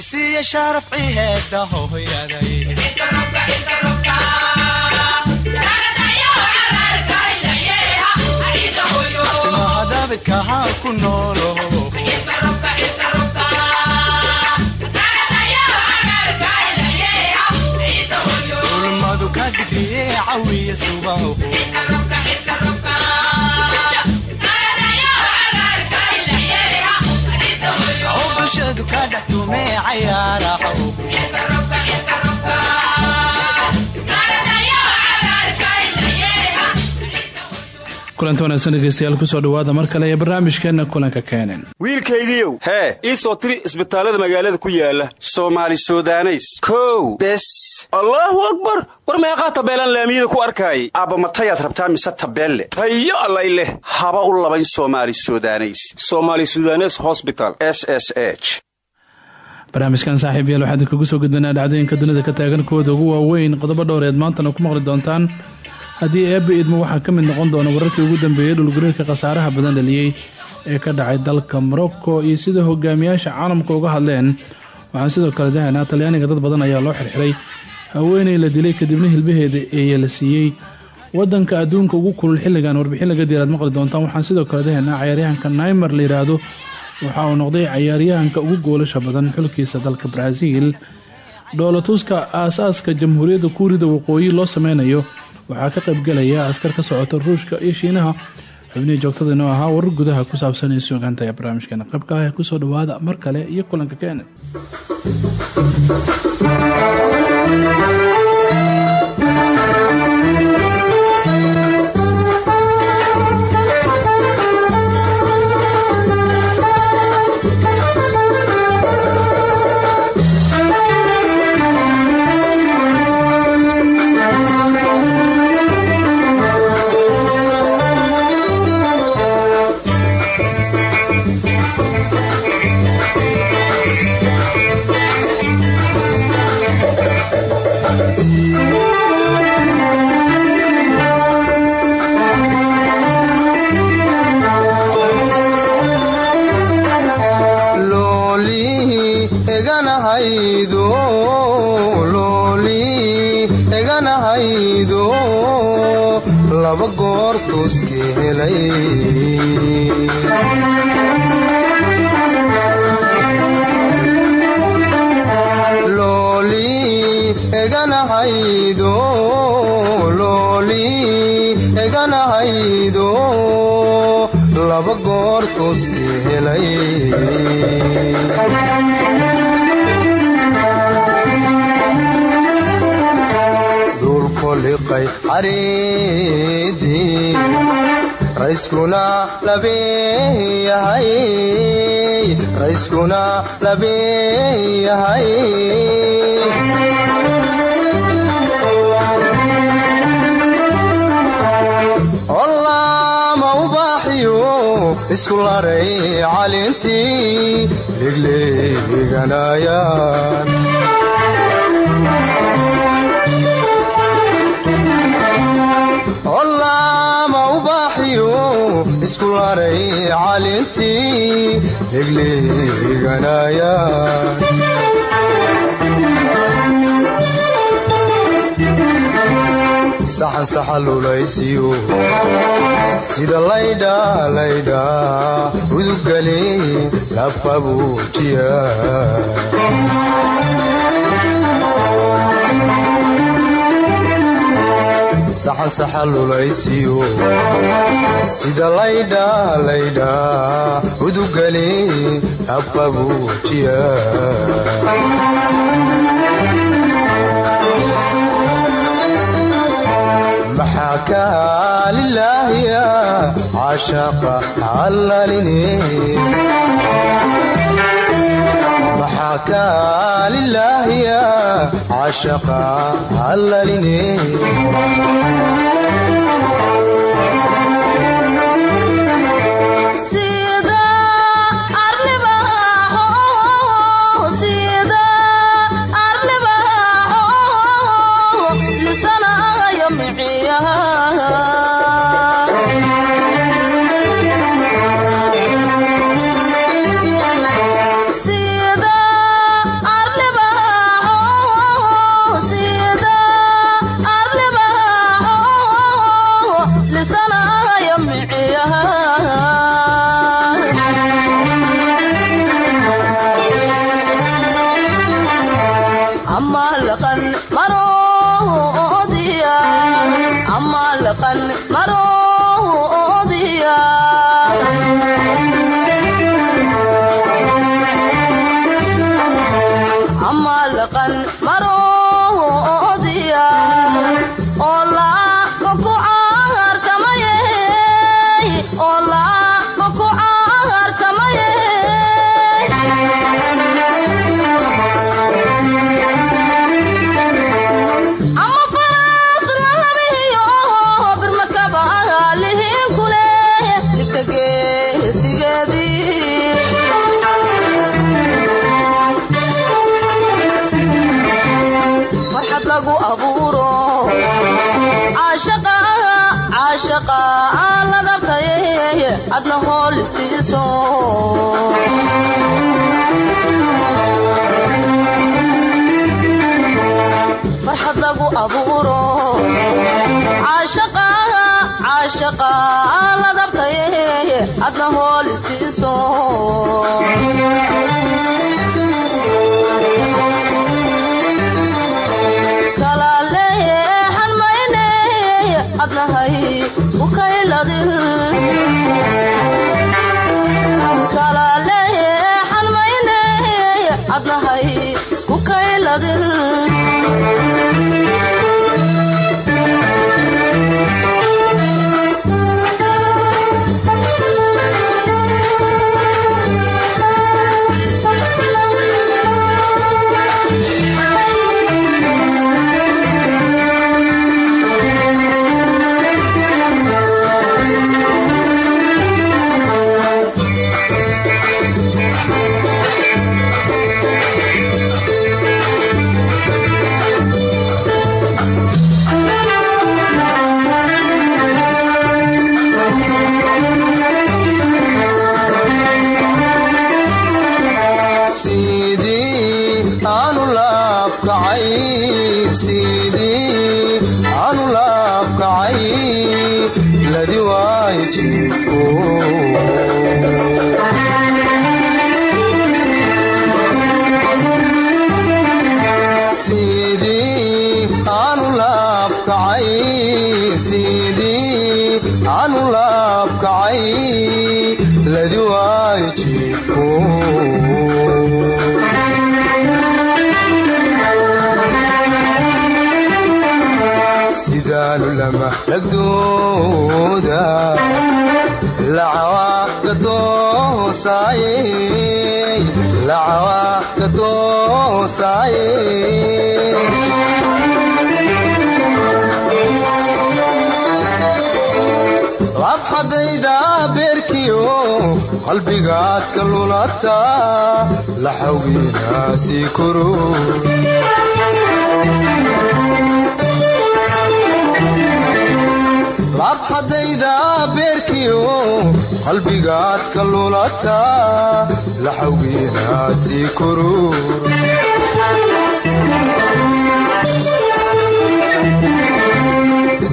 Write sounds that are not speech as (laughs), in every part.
cisiya sharaf ciheeda hooyaday mahadabidkahaa ku noolo. Ulmadu ka digriye cawiya subaho kulanti wanaagsan dhegeystayaal ku soo dhawaada mar kale ee barnaamijkeena kulanka keenan wiilkaygiiow hee. Ii soo tiri isbitaallada magaalada ku yaalla soomaali sudaneys. Kow. Bes. Allaahu akbar. War meeqaa tabeelaan laamiyada ku arkaayay. Aabba matayaad rabtaa mise tabeelle? Tayo allay leh. Haba u labayn somaali sudaneys. Somaali sudanes hosbital s s h. Barnaamijkan saaxiib yaal waxaan idinkugu soo gudbanaa dhacdooyinka dunida ka taagan kuwooda ugu waaweyn qodobo dhowreed maantana ku maqli doontaan. Haddii eebba idmo waxaa ka mid noqon doona wararkii ugu dambeeyey dhulgariirka khasaaraha badan dhaliyey ee ka dhacay dalka morocco iyo sida hogaamiyaasha caalamka uga hadleen. Waxaan sidoo kale dahaynaa talyaaniga dad badan ayaa loo xirxiray. Haweeney la dilay kadibna hilbaheeda eeya la siiyey. Wadanka adduunka ugu kulul xilligan warbixin laga diiraad maqli doontaan. Waxaan sidoo kale dahaynaa cayaaryahanka naimer la yidhaahdo waxa uu noqday cayaaryahanka ugu goolasha badan xulkiisa dalka baraaziil dhoolatuska aasaaska jamhuuriyadda kuurida waqooyi loo sameynayo waxaa ka qaybgalaya askar ka socota ruushka iyo shiinaha xubnihii joogtada inoo ahaa warar gudaha ku saabsan ee suugaantaya barnaamijkeena qaybka ah ee ku soo dhawaada mar kale iyo kulanka keenan rayskuna labeeyahay isku laray calintii legleeganayaan isku laray calintii legleeganaya saxan saxalulaysiyo sida laydha laydha udugale labqabuujiya saxan saxalulaysiyo sida laydha laydha udugale habqabuujiya maxaa kaa lilaahiya cashaqa hallalini maxaa kaa lilaahiya cashaqa hallalini qaaladabtaye adna hool istiiso kalaaleeye hanmayne adna hay isku kayladi shacabka lulata laxawgiinaasi kuru. Laabxadayda beerkiio qalbigaadka lulata laxawgiinaasi kuru.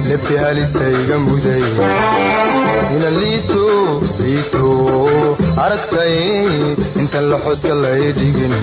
Lebti halistayga muday ina liito liito aragtay inta laxodka lay dhigin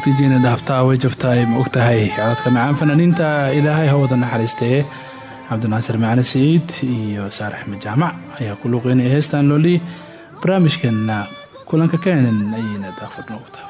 waqtijiina dhaaftaa way jabtaay ma ogtahay? Codadka macaan fanaaniinta ilaahay ha wada naxariistee cabdinaasir macali saciid iyo saar axmed jaamac ayaa ku luqeynaya heestan loli barnaamijkeenna kulanka keenan ayayna daafurnoogtahay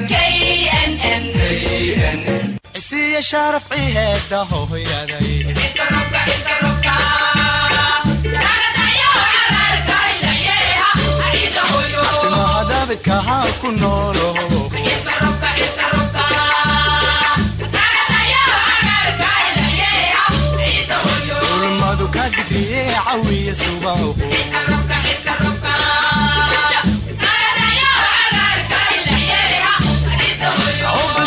shaaraf ciheeda hohoyaday timahadabidkahaa ku noolo ulmadu ka digriye cawiya subaho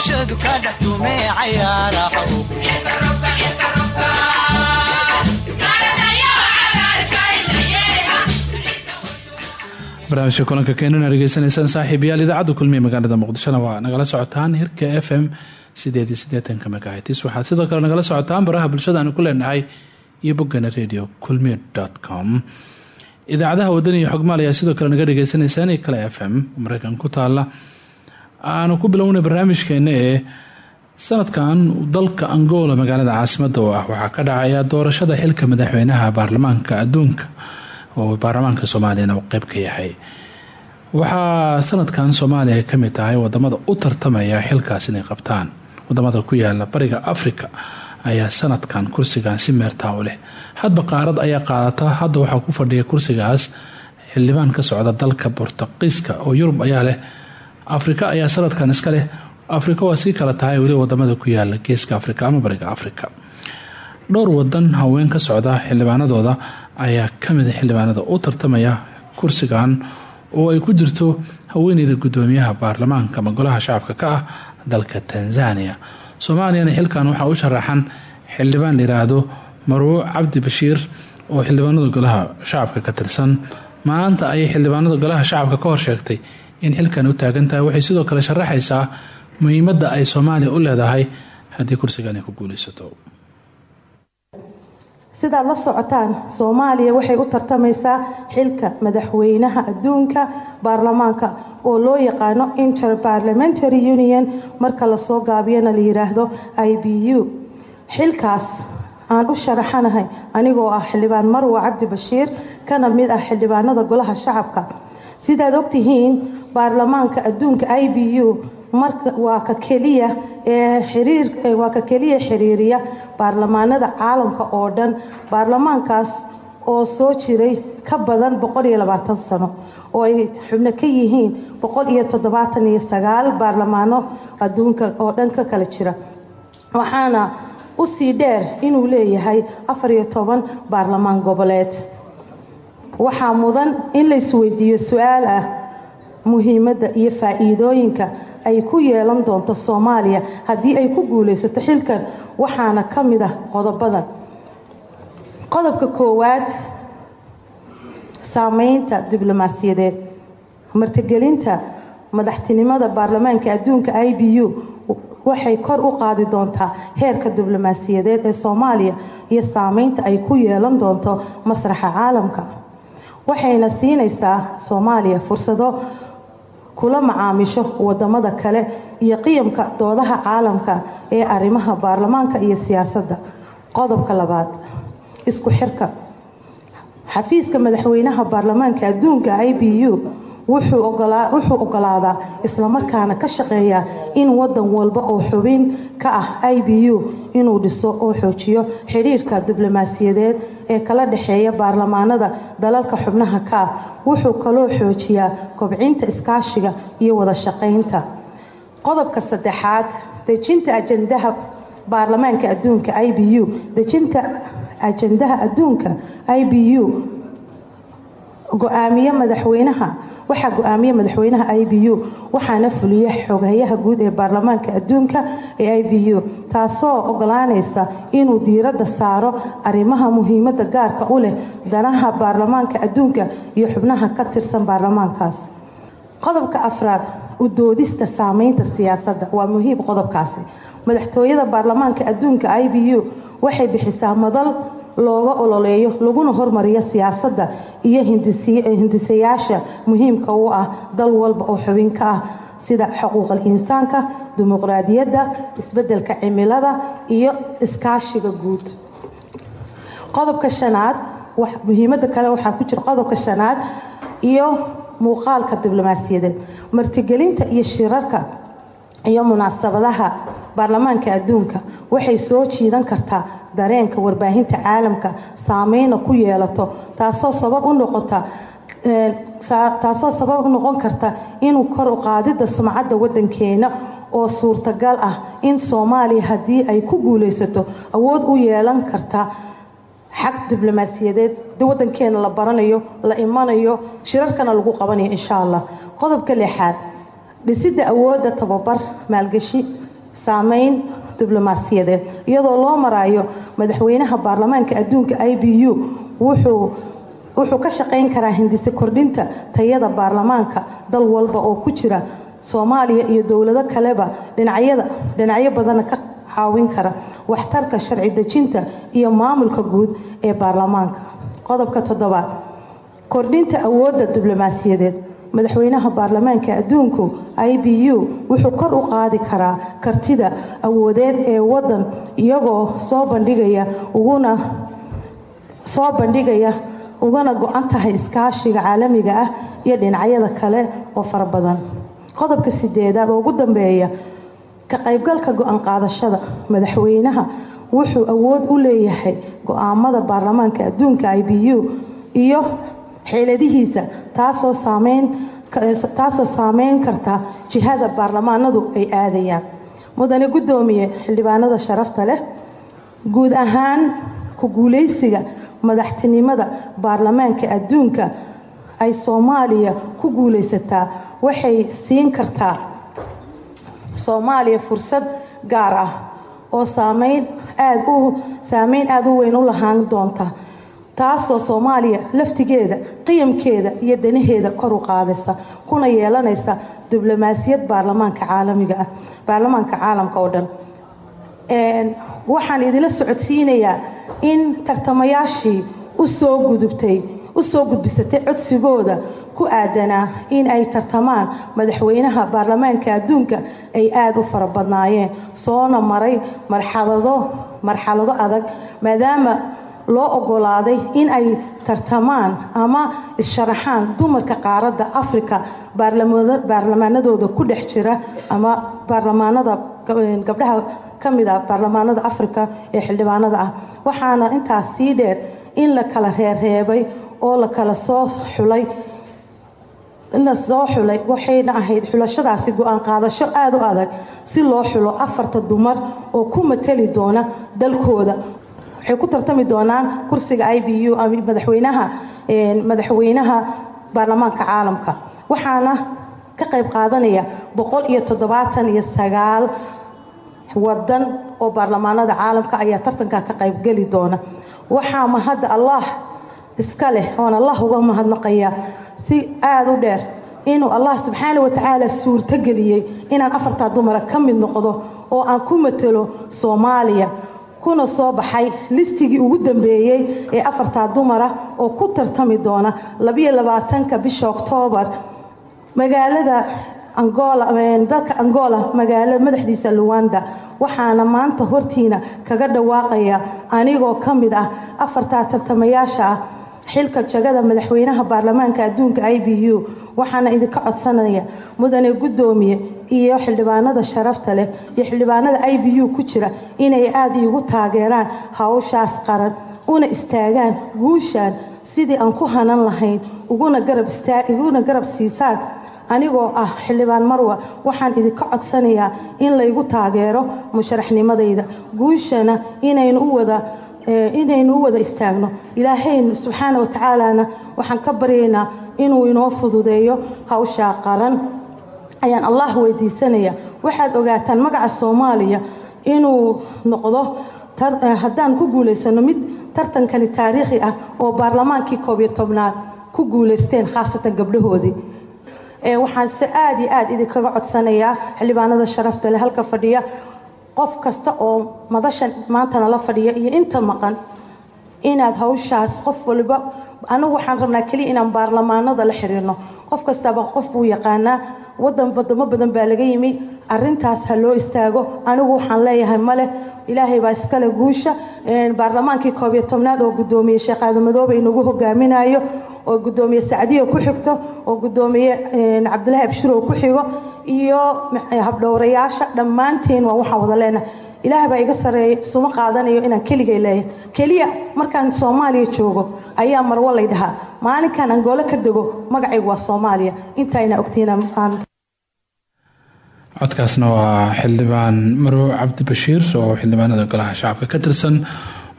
bulshadu ka dhex tumee cayaaraho barnaamijka kulanka keenana dhegeysanaysaan saaxiibayaal idaacadda kulmiye magaalada muqdishona waa nagala socotaan hirka f m sideed iyo siddeetanka megahitis waxaad sidoo kale nagala socotaan baraha bulshada aanu ku leenahay iyo boggana radio kulmiye com. Idaacadaha waddan iyo xogmaal ayaa sidoo kale naga dhegeysanaysaan iyo kale f m. Mareykan ku taala aanu ku bilownay barnaamijkeena ee sanadkan dalka angola magaalada caasimada oo ah waxaa ka dhacaya doorashada xilka madaxweynaha baarlamaanka adduunka oo baarlamaanka soomaaliyana uu qeyb ka yahay. Waxaa sanadkan soomaaliya ay ka mid tahay waddamada u tartamaya xilkaas inay qabtaan. Wadamada ku yaalla bariga afrika ayaa sanadkan kursigan si meertaa u leh. Hadba qaarad ayaa qaadata hadda waxaa ku fadhiya kursigaas xildhibaan ka socda dalka bortuqiiska oo yurub ayaa leh afrika ayaa sanadkan iska leh. Afrika waa sii kala tahay weli waddamada ku yaalla geeska afrika ama bariga afrika. Dhowr wadan haween ka socda xildhibaanadooda ayaa kamida xildhibaanada u tartamaya kursigan oo ay ku jirto haweeneyda gudoomiyaha baarlamaanka ama golaha shacabka ka ah dalka tanzania soomaaliyana xilkan waxaa u sharaxan xildhibaan layiraahdo marwo cabdi bashiir oo xildhibaanada golaha shacabka ka tirsan. Maanta ayay xildhibaanada golaha shacabka ka horsheegtay in xilkan u taagan waxay sidoo kale sharaxaysaa muhiimada ay soomaaliya u leedahay. Haddii kursigan ay ku guuleysato sidaad la socotaan soomaaliya waxay u tartamaysaa xilka madaxweynaha adduunka baarlamaanka oo loo yaqaano interparliamentary union. Marka la soo gaabiyana la yiraahdo i u. Xilkaas aan u sharaxanahay anigoo ah xildhibaan marwa cabdi bashiir kana mid ah xildhibaanada golaha shacabka. Sidaad ogtihiin baarlamaanka adduunka i b u waa ka keliya ee xiriir waa ka keliya xiriiriya baarlamaanada caalamka oo dhan. Baarlamaankaas oo soo jiray ka badan sano oo ay xubno ka yihiin baarlamaano adduunka oo dhan ka kala jira. Waxaana u sii dheer inuu leeyahay baarlamaan goboleed. Waxaa mudan in la isweydiiyo su'aal ah muhiimadda iyo faa-iidooyinka ay ku yeelan doonto soomaaliya haddii ay ku guuleysato xilkan waxaana ka mid ah qodobadan qodobka koowaad saameynta diblomaasiyadeed. Martigelinta madaxtinimada baarlamaanka adduunka i b u waxay kor u qaadi doontaa heerka diblomaasiyadeed ee soomaaliya iyo saameynta ay ku yeelan doonto masraxa caalamka. Waxayna siinaysaa soomaaliya fursado kula macaamisho waddamada kale iyo qiyamka doodaha caalamka ee arrimaha baarlamaanka iyo siyaasadda. Qodobka labaad isku xirka. Xafiiska madaxweynaha baarlamaanka adduunka i b u wuxuu ogolaadaa islamarkaana ka shaqeeyaa in wadan walba oo xubin ka ah i b u inuu dhiso oo xoojiyo xidhiirka diblomaasiyadeed ee kala dhexeeya baarlamaanada dalalka xubnaha ka ah wuxuu kaloo xoojiyaa kobcinta iskaashiga iyo wada shaqaynta. Qodobka saddexaad dejinta ajandaha baarlamaanka adduunka i b u. Dejinta ajandaha adduunka i b u go'aamiye madaxweynaha waxaa go'aamiye madaxweynaha i b u waxaana fuliya xogayaha guud ee baarlamaanka adduunka ee i b u taasoo ogolaanaysa inuu diiradda saaro arrimaha muhiimada gaarka u leh danaha baarlamaanka adduunka iyo xubnaha ka tirsan baarlamaankaas. Qodobka afraad u doodista saameynta siyaasadda. Waa muhiim qodobkaasi. Madaxtooyada baarlamaanka adduunka i b u waxay bixisaa madal looga ololeeyo laguna hormariyo siyaasadda iyo hindisayaasha muhiimka u ah dal walba oo xubin ka ah sida xuquuqal insaanka dimuqraadiyadda isbeddelka cimilada iyo iskaashiga guud. Qodobka shanaad muhiimada kale waxaa ku jira qodobka shanaad iyo muuqaalka diblomaasiyadeed martigelinta iyo shirarka iyo munaasabadaha baarlamaanka adduunka waxay soo jiidan kartaa dareenka warbaahinta caalamka saameyna ku yeelato taasoo sabab u noqota taasoo sabab noqon karta inuu kor u qaadida sumcadda wadankeena oo suurtagal ah in soomaaliya haddii ay ku guuleysato awood u yeelan karta xag diblomaasiyadeed. Wadankeena la baranayo la imanayo shirarkana lagu qabanayo insha allah. Qodobka lixaad dhisidda awoodda tababar maalgashi saameyn diblomaasiyadeed. Iyadoo loo marayo madaxweynaha baarlamaanka adduunka i b u wuxuu ka shaqayn karaa hindise kordhinta tayada baarlamaanka dal walba oo ku jira soomaaliya iyo dowlado kaleba dhinacyo badana ka caawin kara waxtarka sharci dejinta iyo maamulka guud ee baarlamaanka. Qodobka toddobaad kordhinta awoodda diblomaasiyadeed madaxweynaha baarlamaanka adduunku i b u wuxuu kor u qaadi karaa kartida awoodeed ee wadan iyagoo soo bandhigaya uguna soo bandhigaya ugana go-an tahay iskaashiga caalamiga ah iyo dhinacyada kale oo fara badan. Qodobka sideedaad oo ugu dambeeya ka qaybgalka go'aan qaadashada madaxweynaha wuxuu awood u leeyahay go'aamada baarlamaanka adduunka i b u iyo xeeladihiisa taasoo saameyn karta jihada baarlamaanadu ay aadayaan. Mudane guddoomiye xildhibaanada sharafta leh guud ahaan ku guuleysiga madaxtinimada baarlamaanka adduunka ay soomaaliya ku guuleysataa waxay siin kartaa soomaaliya fursad gaar ah oo saameyn aad u saameyn aada u weyn u lahaan doonta taasoo soomaaliya laftigeeda qiyamkeeda iyo danaheeda kor u qaadaysa kuna yeelanaysa diblomaasiyad baarlamaanka caalamiga ah baarlamaanka caalamka oo dhan. Waxaan idila socodsiinayaa in tartamayaashii u soo gudubtay u soo gudbisatay codsigooda ku aadanaa in ay tartamaan madaxweynaha baarlamaanka adduunka ay aada u fara badnaayeen soona maray marxalado marxalado adag maadaama loo ogolaaday in ay tartamaan ama is-sharaxaan dumarka qaaradda africa baarlamaanadooda ku dhex jira ama baarlamaanada gabdhaha ka mid ah baarlamaanada africa ee xildhibaanada ah. Waxaana intaas sii dheer in la kala reerreebay oo la kala soo xulay la soo xulay waxayna ahayd xulashadaasi go'aan qaadasho aada u adag si loo xulo afarta dumar oo ku matali doona dalkooda waxay ku tartami doonaan kursiga i b u madaxweynaha madaxweynaha baarlamaanka caalamka. Waxaana ka qayb qaadanaya boqol iyo toddobaatan iyo sagaal wadan oo baarlamaanada caalamka ayaa tartanka ka qaybgeli doona. Waxaa mahadda allah iska leh oon allah uga mahadnaqaya si aada u dheer inuu allah subxaana wa tacaala suurtogeliyey inaan afartaa dumara ka mid noqdo oo aan ku matelo soomaaliya kuna soo baxay listigii ugu dambeeyey ee afartaa dumara oo ku tartami doona labiyo labaatanka bisha oktoobar magaalada angola dalka angola magaalo madaxdiisa luwanda waxaana maanta hortiina kaga dhawaaqaya anigoo ka mid ah afartaa tartamayaasha ah xilka jagada madaxweynaha baarlamaanka adduunka i b u. Waxaana idinka codsanaya mudane guddoomiye iyo xildhibaanada sharafta leh iyo xildhibaanada i b u ku jira inay aada iigu taageeraan hawshaas qaran una istaagaan guushaan sidii aan ku hanan lahayn uguna garab siisaan. Anigoo ah xildhibaan marwa waxaan idinka codsanayaa in laygu taageero musharaxnimadayda. Guushana inaynu u wada wada istaagno. Ilaahaynu subxaana wa tacaalana waxaan ka baryaynaa inuu inoo fududeeyo hawshaa qaran ayaan allah weydiisanaya waxaad ogaataan magaca soomaaliya inuu noqdo haddaan ku guulaysano mid tartankani taariikhi ah oo baarlamaankii koob iyo ku guulaysteen khaasatan gabdhahoodii. Waxaan se aada iyo aada idinkaga codsanayaa xildhibaanada sharafta leh halka fadhiya qof kasta oo madashan maantana la fadhiya iyo inta maqan inaad hawshaas qof waliba anigu waxaan rabnaa keliya inaan baarlamaanada la xiriirno qof kastaba qof buu yaqaanaa wadan wadamo badan baa laga yimi. Arintaas ha loo istaago. Anigu waxaan leeyahay male ilaahay baa iskale guusha. Baarlamaankii koob iyo tobnaad oo gudoomiye sheekh aadamadoobe inagu hogaaminayo oo gudoomiye sacdiya ku xigto oo gudoomiye cabdilaahi abshirow ku xigo iyo habdhowrayaasha dhammaantiin waa waxaan wada leenahay. Ilaah baa iga sareeyay suma qaadanayo inaan keligay leeyahay. Keliya markaan soomaaliya joogo ayaa marwo lay dhahaa maalinkan angoolo ka dego magacaygu waa soomaaliya. Intayna ogtiina codkaasna waa xildhibaan marow cabdibashiir oo xildhibaanada golaha shacabka ka tirsan.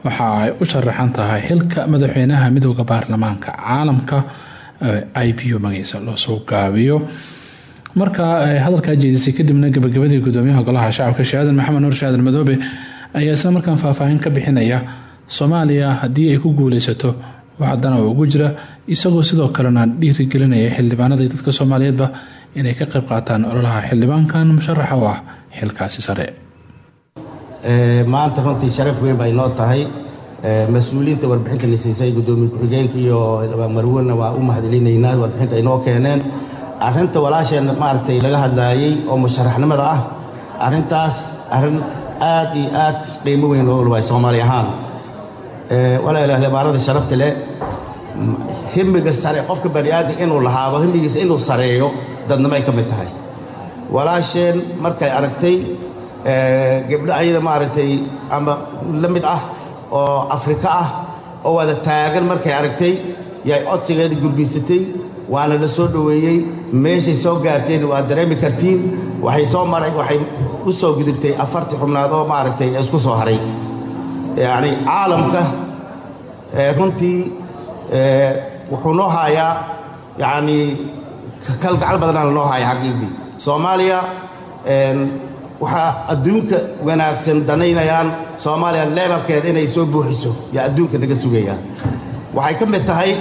Waxa ay u sharaxan tahay xilka madaxweynaha midooda baarlamaanka caalamka i p u magaciisa loo soo gaabiyo. Marka hadalkaa jeedisay kadibna gabagabadii gudoomiyaha golaha shacabka shaadan maxamed nuur shaadan madoobe ayaa isla markaan faahfaahin ka bixinaya soomaaliya haddii ay ku guuleysato waxdana ugu jira isagoo sidoo kalena dhiirigelinaya xildhibaanada iyo dadka soomaaliyeedba inay ka qayb qaataan ololaha xildhibaankan musharaxa u ah xilkaasi sare. Maanta runtii sharaf weyn bay noo tahay. Mas'uuliyiinta warbixinta la siisay gudoomiye ku-xigeenka iyo marwena waa u mahadcelinaynaa warbixinta ay noo keeneen. Arrinta walaasheen maaragtay laga hadlaayey oo musharaxnimada ah arrintaas arrin aad iyo aad qiimo weyn loo lubay soomaali ahaan walaalaah libaarada sharafta leh. Himiga sare qofka bani aadam inuu lahaado himigiisa inuu sareeyo dadnimo ay ka mid tahay. Walaasheen markay aragtay gabdho ayada maaragtay ama la mid ah oo afrika ah oo wada taagan markay aragtay yay codsigeeda gurgiysatay waana la soo dhoweeyey meeshay soo gaarteen waad dareemi kartiin waxay soo maray waxay u soo gudubtay afartii xubnaad oo maaragtay isku soo haray yacni caalamka runtii wuxuu noo haayaa yacnii kalgacal badanaana noo haaya xaqiiqdii. Soomaaliya waxaa adduunka wanaagsan danaynayaan soomaaliya leebalkeeda inay soo buuxiso yaa adduunka naga sugayaan waxay ka mid tahay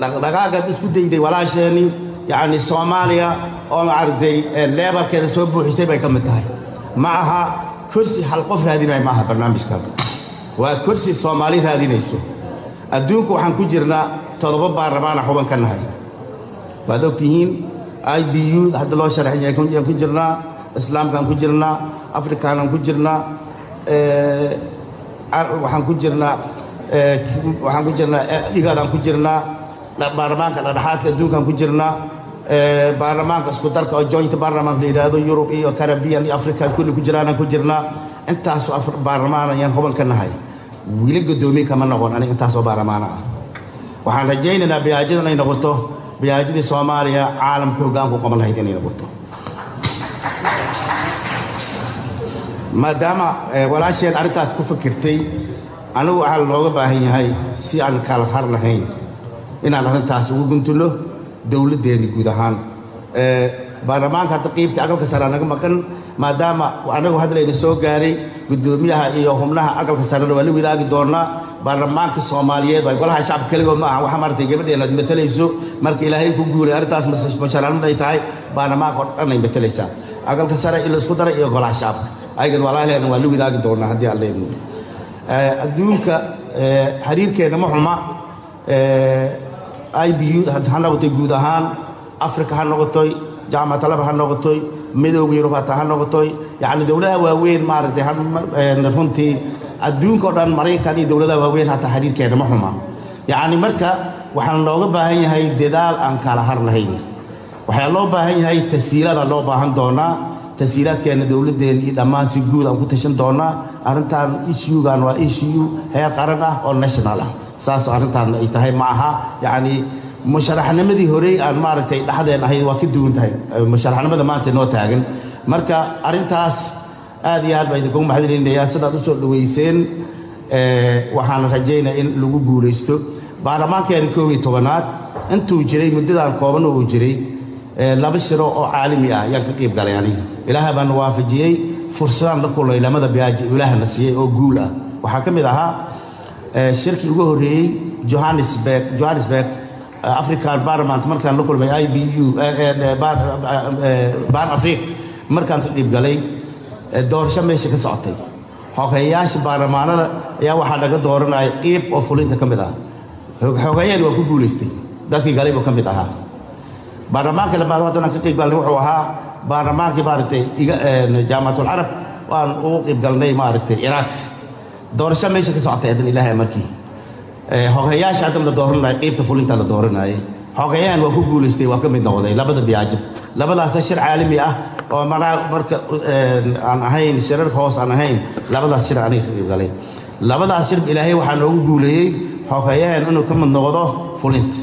dhaqdhaqaagaad isku dayday walaasheenii yacni soomaaliya oo maaragtay leebalkeeda soo buuxisay bay ka mid tahay. Ma aha kursi hal qof raadinaya ma aha barnaamijkan waa kursi soomaali raadinayso. Adduunku waxaan ku jirnaa toddoba baarlamaana xuban ka nahay. Waad ogtihiin i b u hadda loo sharaxay ku jirnaa islaamkaan ku jirnaa afrikaanaan ku jirnaa waxaan ku jirnaa waxaan ku jirnaa dhigaadaan ku jirnaa baarlamaanka dhadhaxaadka adduunkaan ku jirnaa baarlamaanka isku darka oo joint baarlamaanka la yidhaahdo yurub iyo carabian iyo africa kulli ku jiraanaan ku jirnaa. Intaasoo baarlamaan ayaan huban ka nahay wili guddoomiye kama noqon. Aniga intaasoo baarlamaana ah. Waxaan rajaynaynaa biyaajada inay noqoto. Biyaajadii soomaaliya caalamka hoggaanku qaban lahayd inay noqoto. Maadaama walaasheen arrintaas ku fikirtay anigu waxaa looga baahan yahay si aan kala har lahayn inaan arrintaas ugu guntulno dowladdeenni guud ahaan. Baarlamaanka hadda qiibtii aqalka sare naga maqan maadaama anagu hadlayna soo gaaray guddoomiyaha iyo xubnaha aqalka sarena waa la wadaagi doonaa. Baarlamaanka soomaaliyeed waa golaha shacabka keligood ma aha waxa maaragtay gabadheen aad matalayso marka ilaahay ku guulay arrintaas mashaaraanimad ay tahay. Baarlamaanka oo dhan ay matalaysaa aqalka sare in la isku daray iyo golaha shacabka. Ayagan walaalheena waa la wadaagi doonaa haddii aan leedno adduunka xiriirkeenna ma xuma. I b u ha noqotay guud ahaan. Africa ha noqotoy jaamatalaba ha noqotoy midowga yurub hataa ha noqotoy yacni dowladaha waaweyn maaragtay runtii adduunka o dhan maraykan iyo dowladaha waaweyn hataa xiriirkeenna ma xuma. Yacni marka waxaan looga baahan yahay dadaal aan kala har lahayn. Waxaa loo baahan yahay tasiilaada loo baahan doonaa. Tasiilaadkeenna dowladdeen iyo dhammaan si guud aan ku tashan doonaa. Arrintan issuegan waa issue heer qaran ah oo national ah. Saas arrintaan ay tahay ma aha. Yacni musharaxnimadii horey aan maaragtay dhexdeen ahayd waa ka duwan tahay. Musharaxnimada maanta noo taagan. Marka arrintaas aad iyo aad baa idinkugu mahadcelinayaa sidaad u soo dhoweyseen waxaana rajaynaya in lagu guulaysto. Baarlamaankeena koob iyo tobanaad intuu jiray muddadan kooban uu jiray laba shiro oo caalami ah ayaan ka qiib galay aniga. Ilaaha baana waafajiyey fursadaan la kulnay lamada biyaaji ilaahana siiyey oo guul ah. Waxaa ka mid ahaa shirkii ugu horreeyey johannesburg johannesburg african parliament markaan la kulmay i b u ban afriq markaan ka qiib galay doorasho meesha ka socotay. Xogeeyaasha baarlamaanada ayaa waxaa laga dooranaya qiib oo fulinta ka mid ah. Xogeeyeen waa ku guulaystay dadkii galaybu ka mid ahaa. Baarlamaanka labaad haddana ka qiib galnay wuxuu ahaa baarlamaankii maaragtay jaamacatul-carab waan ugu qiib galnay maaragtay ciraaq doorasho meesha ka socotay haddana ilaahay markii xogeeyaasha haddana la dooranaya qiibta fulinta la dooranayay xogeeyaan waa ku guulaystay waa ka mid noqday. Labada biyaajab labadaasa shir caalami ah oo marka aan ahayn shirar hoos aan ahayn labadaas shir aniga ka qiib galay. Labadaas shir ilaahay waxaa noogu guuleeyey xogeeyaan inuu ka mid noqdo fulinta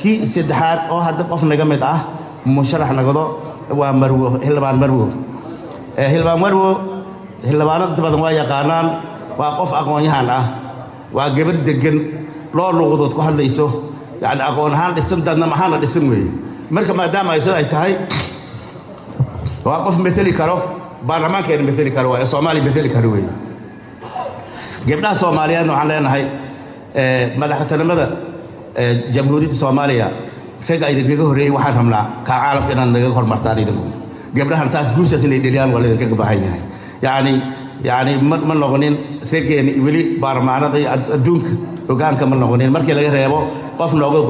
kii saddexaad oo hadda qof naga mid ah musharax nagado waa marwo xildhibaan marwo. Xildhibaan marwo xildhibaanada badan waa yaqaanaan waa qof aqoon-yahan ah waa gabar deggan loo luuqdood ku hadlayso. Yacni aqoon ahaan dhisan dadnam ahaanna dhisan weeye. Marka maadaama ay sida ay tahay waa qof meteli karo. Baarlamaankeena meteli karo waa ee soomaaliya meteli karo weeye. Gabdhaha soomaaliyeedna waxaan leenahay madaxtinimada jamhuuriyadda soomaaliya ragga idinkaga horreeyey waxaan rabnaa kaa caalamka inaad naga hormartaan idinku. Gabdhahan taas guushaas inay dheliyaan waa laydinkaga baahan yahay. Yacni yacni ma noqonin raggeena weli baarlamaanada iyo adduunka hogaanka ma noqonin. Markii laga reebo qof nooga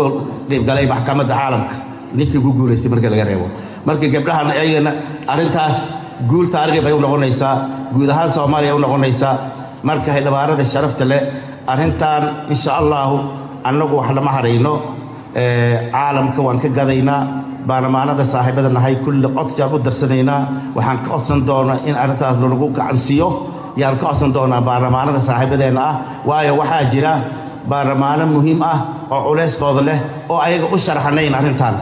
qiibgalay maxkamadda caalamka. Ninkii ku guulaystay markii laga reebo. Marka gabdhahan ayagana arrintaas guul taarikhi bay u noqonaysaa guud ahaan soomaaliya u noqonaysaa. Marka xildhibaanada sharafta leh arrintan insha allahu annagu wax lama harayno. Caalamka waan ka gadaynaa baarlamaanada saaxiibada nahay kulli codsaan u darsanaynaa waxaan ka codsan doonaa in arrintaas lanagu gacansiiyo. Yaan ka codsan doonaa baarlamaanada saaxiibadeenna ah waayo waxaa jira baarlamaano muhiim ah oo culayskooda leh oo ayaga u sharaxanayn arrintan.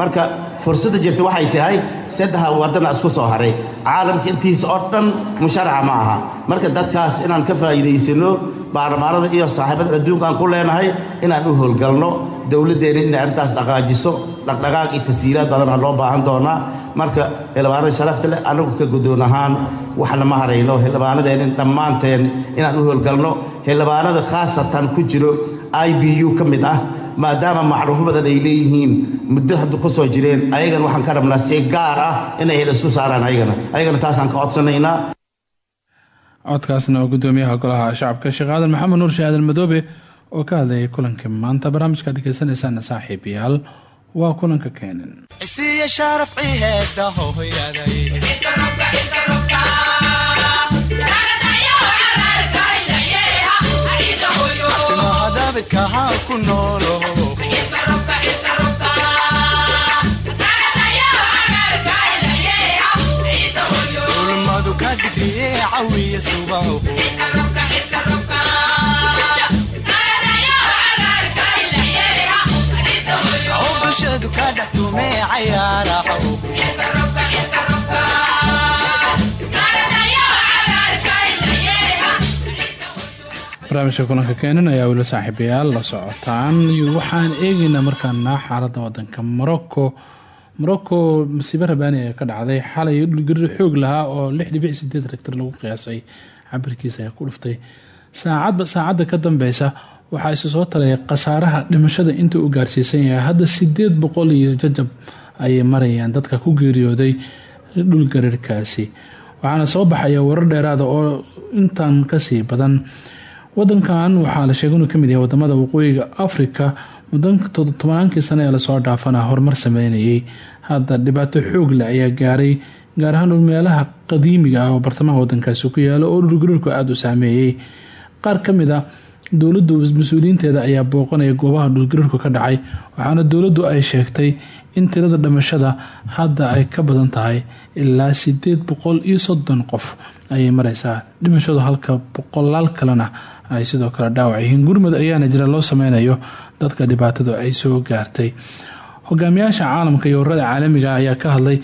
Marka fursadda jirta waxay tahay saddex waddana isku soo haray. Caalamka intiisa oo dhan musharaxa ma aha. Marka dadkaas inaan ka faa'iidaysano baarlamaanada iyo saaxiibada adduunka aan ku leenahay inaan u howlgalno dowladdeena inay arrintaas dhaqaajiso dhaqdhaqaaq iyo tasiiraad badanaa loo baahan doonaa. Marka xildhibaanada sharafta leh anagu ka guddoon ahaan wax lama harayno. Xildhibaanadeen dhammaanteen inaan u howlgalno. Xildhibaanada khaasatan ku jiro i b u ka mid ah maadaama macruufo badan ay leeyihiin muddo hadda ku soo jireen ayagana waxaan ka rabnaa si gaar ah inay hel isku saaraan ayagana. Ayagana taasaan ka codsanaynaa. Codkaasna oo gudoomiyaha golaha shacabka sheekh aadan maxamed nuur sheeh aadan madoobe oo ka hadlayay kulanka maanta. Barnaamijka dhegeysanaysaana saaxiibayaal waa kulanka keenan bulshadu barnaamijka kulanka keenan ayaa weli saaxiibayaal la socotaan. Iyo waxaan eegaynaa markaana xaaladda wadanka morocco morocco masiibo rabaani ee ka dhacday. Xalay dhulgariir xoog lahaa oo lix dhibic sideed rektar lagu qiyaasay. Cabirkiisa ayaa ku dhuftay. Saacadba saacadda ka dambeysa waxaa isu soo talaya khasaaraha dhimashada inta uu gaarsiisan yahay. Hadda sideed boqol iyo jajab ayay marayaan dadka ku geeriyooday dhulgariirkaasi waxaana soo baxaya warar dheeraada oo intan ka sii badan. Wadankan waxaa la sheegay ka mid yahay waddamada waqooyiga africa muddo tobannaankii sane ee la soo dhaafana horumar sameynayay hadda dhibaato xoog leh ayaa gaaray gaar ahaan meelaha qadiimiga ah oo bartamaha wadankaasi ku yaalo oo dhulgariirku aada u saameeyey qaar ka mid a dowladdu mas'uuliyiinteeda ayaa booqanaya goobaha dhulgariirku ka dhacay waxaana dowladdu ay sheegtay in tirada dhimashada hadda ay ka badan tahay ilaa sideed boqol iyo soddon qof ayay mareysaa dhimashadu halka boqolaal kalena ay sidoo kale dhaawac yihiin. Gurmud ayaana jira loo sameynayo dadka dhibaatadu ay soo gaartay. Hogaamiyaasha caalamka iyo ururada caalamiga ayaa ka hadlay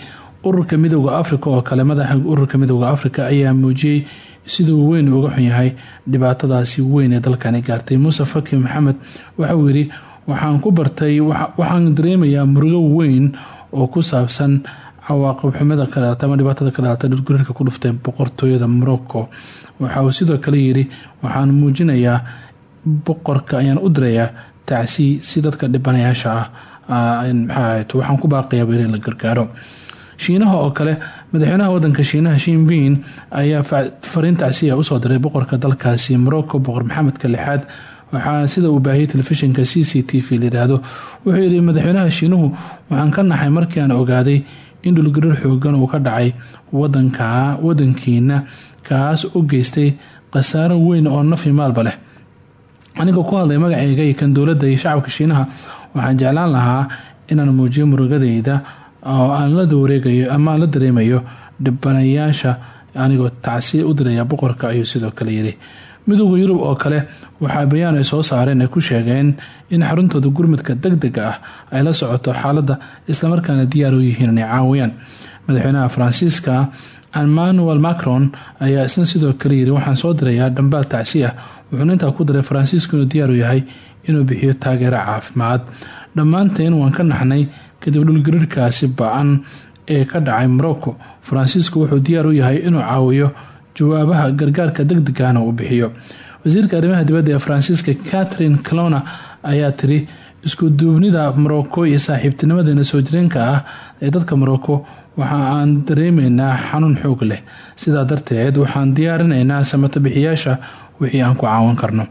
ururka midooda africa oo kale madaxa ururka midooda africa ayaa muujiyey siduu weyn uga xun yahay dhibaatadaasi weyn ee dalkani gaartay. Muuse faki maxamed waxauu yidhi waxaan ku bartay waxaan dareemayaa murugo weyn oo ku saabsan cawaaqib xumada ka dhalata ama dhibaatada ka dhalata dhulgariirka ku dhuftay boqortooyada morocco. Waxa uu sidoo kale yidhi waxaan muujinayaa boqorka ayaan u dirayaa tacsi si dadka dhibanayaasha ah maxaahayd waxaan ku baaqayaa in la gargaaro. Shiinaha oo kale madaxweynaha wadanka shiinaha shinbin ayaa fariin tacsiya u soo diray boqorka dalkaasi morocco boqor maxamedka lixaad waxaa sida uu baahiyay telefishinka c c t v layidhaahdo wuxuu yidhi madaxweynaha shiinuhu waxaan ka naxay markii aan ogaaday in dhulgariir xoogan uu ka dhacay wadankiina kaas u geystay khasaaro weyn oo nafi maalba leh. Anigoo ku hadlay magaceyga iyo kan dowladda iyo shacabka shiinaha waxaan jeclaan lahaa inaan muujiyo murugadeyda oo aan la wareegayo ama la dareemayo dhibanayaasha anigoo tacsiya u diraya boqorka ayuu sidoo kale yidhi. Midooda yurub oo kale waxaa bayaan ay soo saareen ay ku sheegeen in xaruntooda gurmudka deg dega ah ay la socoto xaaladda islamarkaana diyaar u yihiin inay caawiyaan. Madaxweynaha faransiiska emmanuel macron ayaa isna sidoo kale yiri waxaan soo dirayaa dhambaal tacsi ah. Wuxuuna intaa ku diray faransiisku inuu diyaar u yahay inuu bixiyo taageero caafimaad. Dhammaanteen waan ka naxnay kadib dhulgariirkaasi ba'an ee ka dhacay morocco faransiisku wuxuu diyaar u yahay inuu caawiyo jawaabaha gargaarka deg degana uu bixiyo. Wasiirka arrimaha dibadda ee faransiiska catherine calona ayaa tiri isku duubnida morocco iyo saaxiibtinimadeena soo jireenka ah ee dadka morocco waxa aan dareemeynaa xanuun xoog leh. Sidaa darteed waxaan diyaarinaynaa samato bixiyaasha wixii aan ku caawan karno.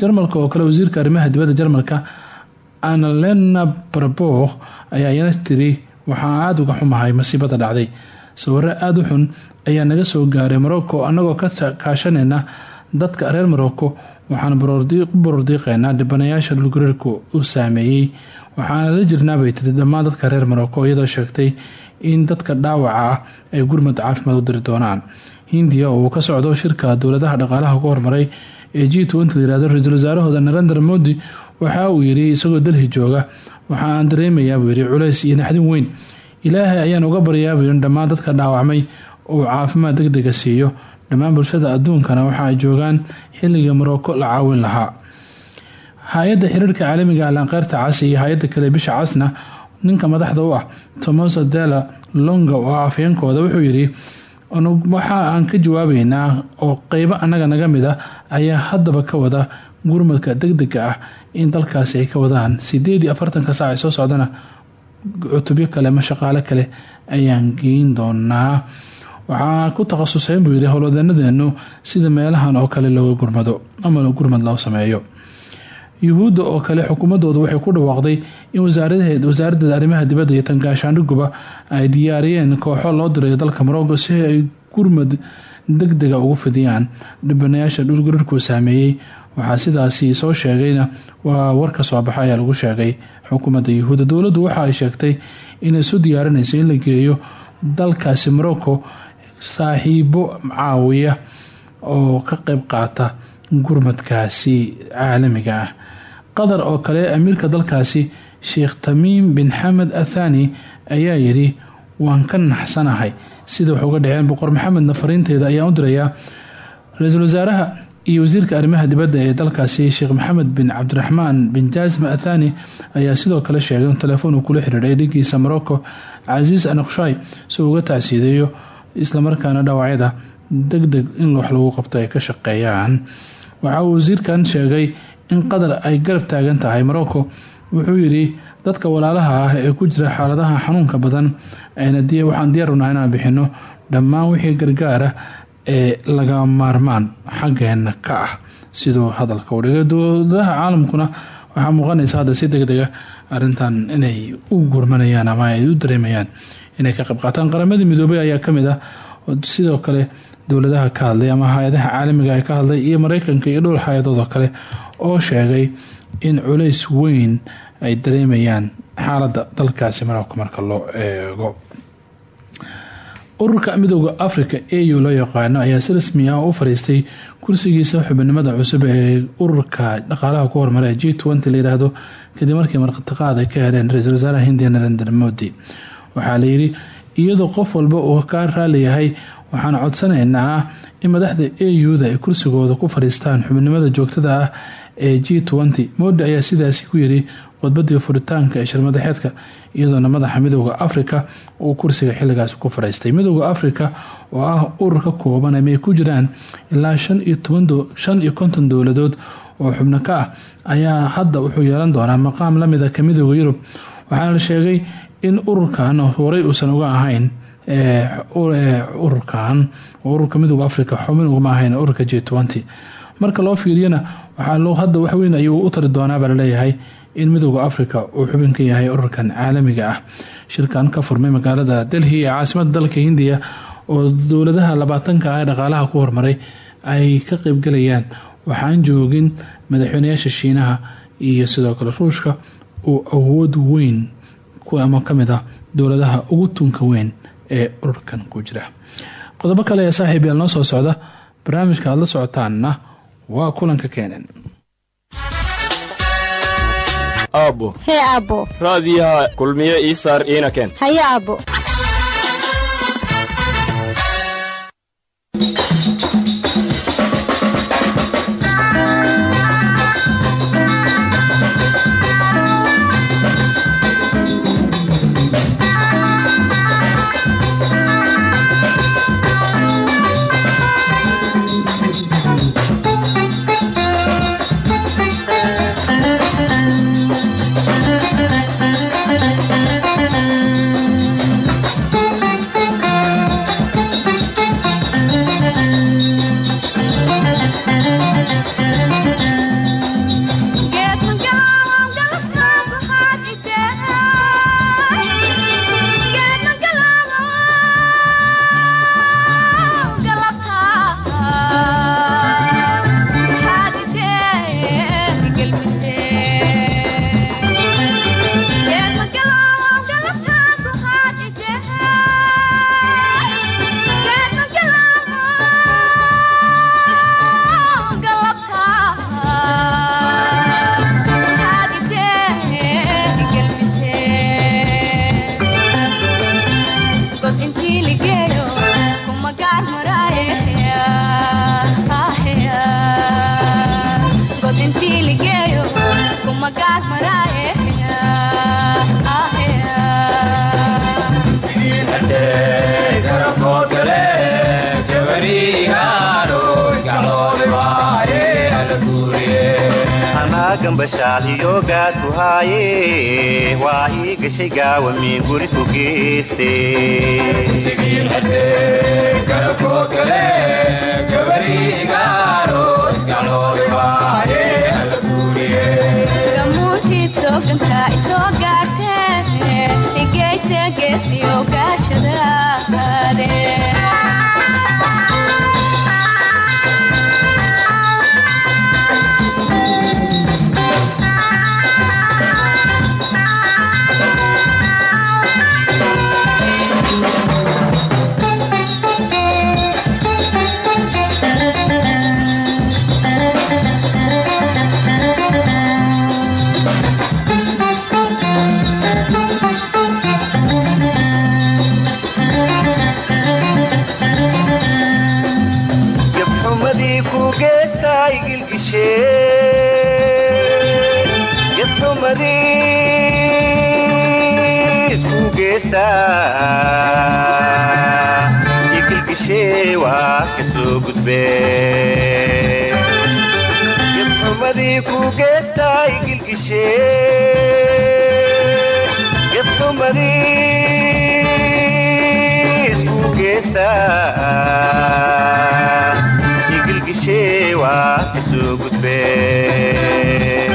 Jarmalka oo kale wasiirka arrimaha dibadda jarmalka annalena barbokh ayaa iyana tiri waxaan aada uga xumahay masiibada dhacday. Sawiro aada u xun ayaa naga soo gaaray morocco annagoo ka kaashanayna dadka reer morocco waxaan u borordiiqeynaa dhibanayaasha dhulgariirku u saameeyey. Waxaana la jirnaa bay tiri dhammaan dadka reer morocco iyadoo sheegtay in dadka dhaawaca ah ay gurmad caafimaad u diri doonaan. Hindiya oo ka socdo shirka dowladaha dhaqaalaha ku hormaray ee g twenty layirahdo ra'iisul wasaarahooda narendra modi waxa uu yidhi isagoo dalhi jooga waxa aan dareemayaa buu culays iyo naxdin weyn. Ilaahay ayaan uga baryaa buu dhammaan dadka dhaawacmay uu caafimaad deg dega siiyo. Dhammaan bulshada adduunkana waxa ay joogaan xilliga morocco la caawin lahaa. Hay'adda xiriirka caalamiga alanqeyrta cas iyo hay'adda kale bisha casna ninka madaxda u ah tomosa dela longa oo afhayeenkooda wuxuu yidhi waxa aan ka jawaabeynaa oo qeybo annaga naga mid a ayaa haddaba ka wada gurmadka deg dega ah in dalkaasi ay ka wadaan. Sideed iyo afartanka saac ay soo socdana cutubyo kale ama shaqaale kale ayaan geyn doonaa waxaa ku takhasuseen buu yidhi howlwadeenadeenu sida meelahan oo kale looga gurmado ama gurmad loo sameeyo. Yuhuudda oo kale xukuumadooda waxay ku dhawaaqday in wasaaradda arrimaha dibadda iyo tangaashaandhiguba ay diyaariyeen kooxo loo diray dalka morocco si ay gurmad deg dega ugu fidiyaan dhibanayaasha dhulgariirku saameeyey waxaa sidaasi soo sheegayna waa war ka soo baxa ayaa lagu sheegay xukuumadda yuhuudda. Dowladdu waxa ay sheegtay inay isu diyaarinayso in la geeyo dalkaasi morocco saaxiibo caawiya oo ka qeyb qaata gurmadkaasi caalamiga ah. Qatar oo kale amiirka dalkaasi sheekh tamiim bin xamed athani ayaa yidhi waan ka naxsanahay. Sida wax uga dhaceen boqor maxamedna fariinteeda ayaan u dirayaa. Ra'iisul wasaaraha iyo wasiirka arrimaha dibadda ee dalkaasi sheekh maxamed bin cabdiraxmaan bin jaasma athani ayaa sidoo kale sheegay in telefoon uu kula xiriiray dhigiisa morocco casiis anakshay si uu uga tacsiideeyo islamarkaana dhaawacyada deg deg in wax lagu qabto ay ka shaqeeyaan. Waxa wasiirkan sheegay in qatar ay garab taagan tahay morocco wuxuu yidhi dadka walaalaha ah ee ku jira xaaladaha xanuunka badan waxaan diyaarunaha inaan bixino dhammaan wixii gargaara ee laga maarmaan xaggeena ka ah siduu hadalka. U dhigay dowladaha caalamkuna waxaa muuqanaysa hadda si deg dega arintan inay u gurmanayaan ama ay u dareemayaan inay ka qayb qaataan. Qaramadii midoobay ayaa ka mid ah sidoo kale dowladaha ka hadlay ama hay'adaha caalamiga ee ka hadlay iyo mareykanka iyo dhowr hay'adood oo kale oo sheegay in culays weyn ay dareemayaan xaaladda dalkaasi marabka marka loo eego ururka midooda africa au loo yaqaano ayaa si rasmi ah u fariistay kursigiisa xubinimada cusub ee ururka dhaqaalaha ku hormara g twenty layihaahdo kadib markii martiqaad ay ka heleen ra'iisul wasaaraha hindiya narendra modi. Waxaa layidhi iyadoo qof walba uu ka raaliyahay waxaan codsanaynaa in madaxda au-da ay kursigooda ku fadhiistaan xubinimada joogtada ah ee g modi ayaa sidaasi ku yiri khudbadii furitaanka ee shirmadaxeedka iyadoona madaxa midooda afrika uu kursiga xiligaasi ku fadhiistay midooda afrika oo ah urur ka kooban amay ku jiraan ilaa shan iyo konton dowladood oo xubno ka ah ayaa hadda wuxuu yeelan doonaa maqaam lamida ka midooda yurub. Waxaana la sheegay in ururkan horay uusan uga ahayn ururkan ururka midooda afrika xubin ugama ahayn ururka g marka loo fiiriyana waxaa hadda waxweyn ayuu u tari doonaabaa la leeyahay in midooda afrika uu xubin ka yahay ururkan caalamiga ah. Shirkan ka furmay magaalada delhi ee caasimada dalka hindiya oo dowladaha labaatanka ah ee dhaqaalaha ku hormaray ay ka qeybgalayaan waxaan joogin madaxweynayaasha shiinaha iyo sidoo kale ruushka uu awood weyn ama ka mid ah dowladaha ugu tunka weyn ee ururkan ku jira. Qodobo kale ee saaxiib yaal noo soo socda barnaamijka aad la socotaanna waa kulanka keenan aabbo hee aabbo raadiyaha kulmiye ii saar iina keen haye aabbo gambashaal iyo gaadku haaye waa ii gashay gaawamiin guri ku soogantaa isoo gaartee igeyse geesiyo gaashadaade isku geestaa igilgishee waa ka soo gudbee gabxumadii ku geestaa igilgishee gabxumadii isku geestaa igilgishee waa ka soo gudbee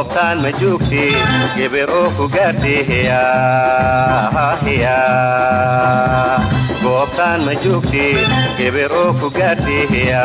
goobtaan ma joogtee geber oo ku gaarteeheya goobtaan ma joogtee geber oo ku gaarteeheya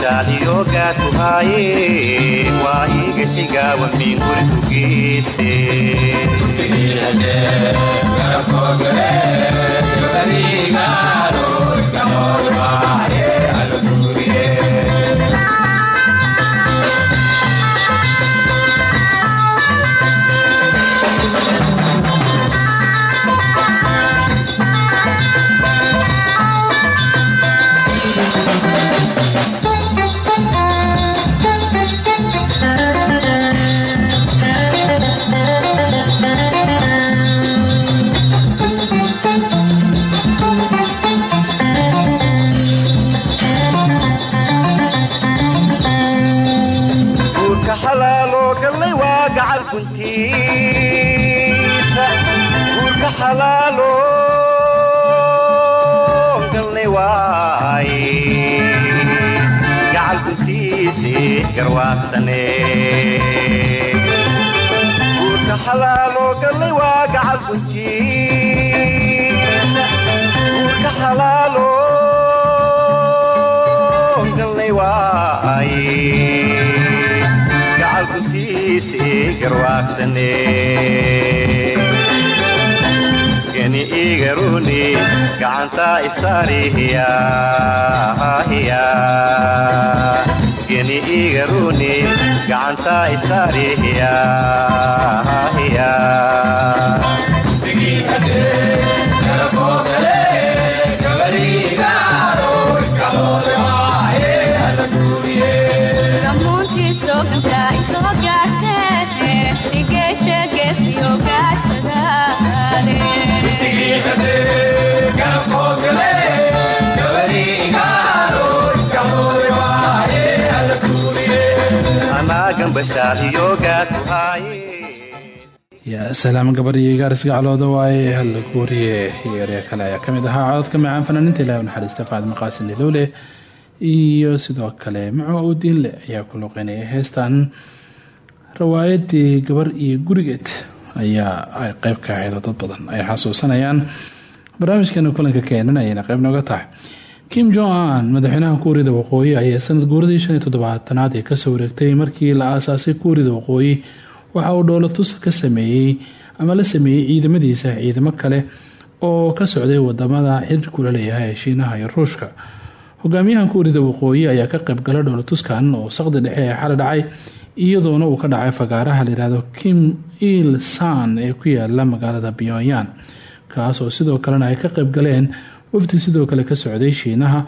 guri ku haaye waa ii gashay gaawa miin guri ku geeste gacantaa isaarihiya yaa salaam gabadhiyo gaarsiga calooda waaye halla guuriye iyo erya kale ayaa ka mid ahaa. Cododka macaan fanaaniinta ilaah naxariista faadma qaasin ilowle iyo sidoo kale maco udiinle ayaa ku luqeynaya heestan. Rawaayadii gabar iyo gurigeed ayaa ay qeyb ka ahayd dad badan ay xasuusanayaan. Barnaamijkeena kulanka keenan ayayna qeyb nooga tahay kim jong an madaxweynaha kuuriyada waqooyi ayaa sanad guuradii shan iyo toddobaatanaad ee ka soo wareegtay markii la aasaasay kuuriyada waqooyi waxa uu dhoolatus ka sameeyey ama la sameeyey ciidamadiisa ciidamo kale oo ka socday waddamada xiriirkula leeyahay ee shiinaha iyo ruushka. Hogaamiyaha kuuriyada waqooyi ayaa ka qeybgala dhoolatuskan oo saqdi dhexe ee xali dhacay iyadoona uu ka dhacay fagaaraha layihahdo kim il san ee ku yaalla magaalada pyonyan kaas oo sidoo kalena ay ka qeybgaleen wafdi sidoo kale ka socday shiinaha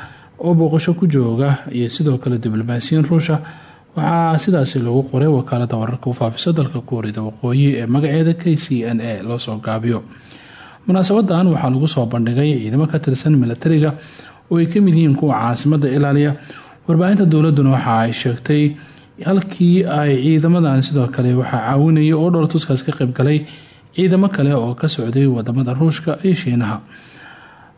oo booqasho ku jooga iyo sidoo kale diblomaasiyiin ruusha waxaa sidaasi lagu qoray wakaalada wararka u faafisa dalka kuuriyada waqooyi ee magaceeda k n a loosoo gaabiyo. Munaasabadan waxaa lagu soo bandhigay ciidamo ka tirsan milatariga oo ay ka mid yihiin kuwa caasimada ilaaliya. Warbaahinta dowladuna waxa ay sheegtay halkii ay ciidamadan sidoo kale waxaa caawinayay oo dhoolatuskaas ka qeybgalay ciidamo kale oo ka socday waddamada ruushka iyo shiinaha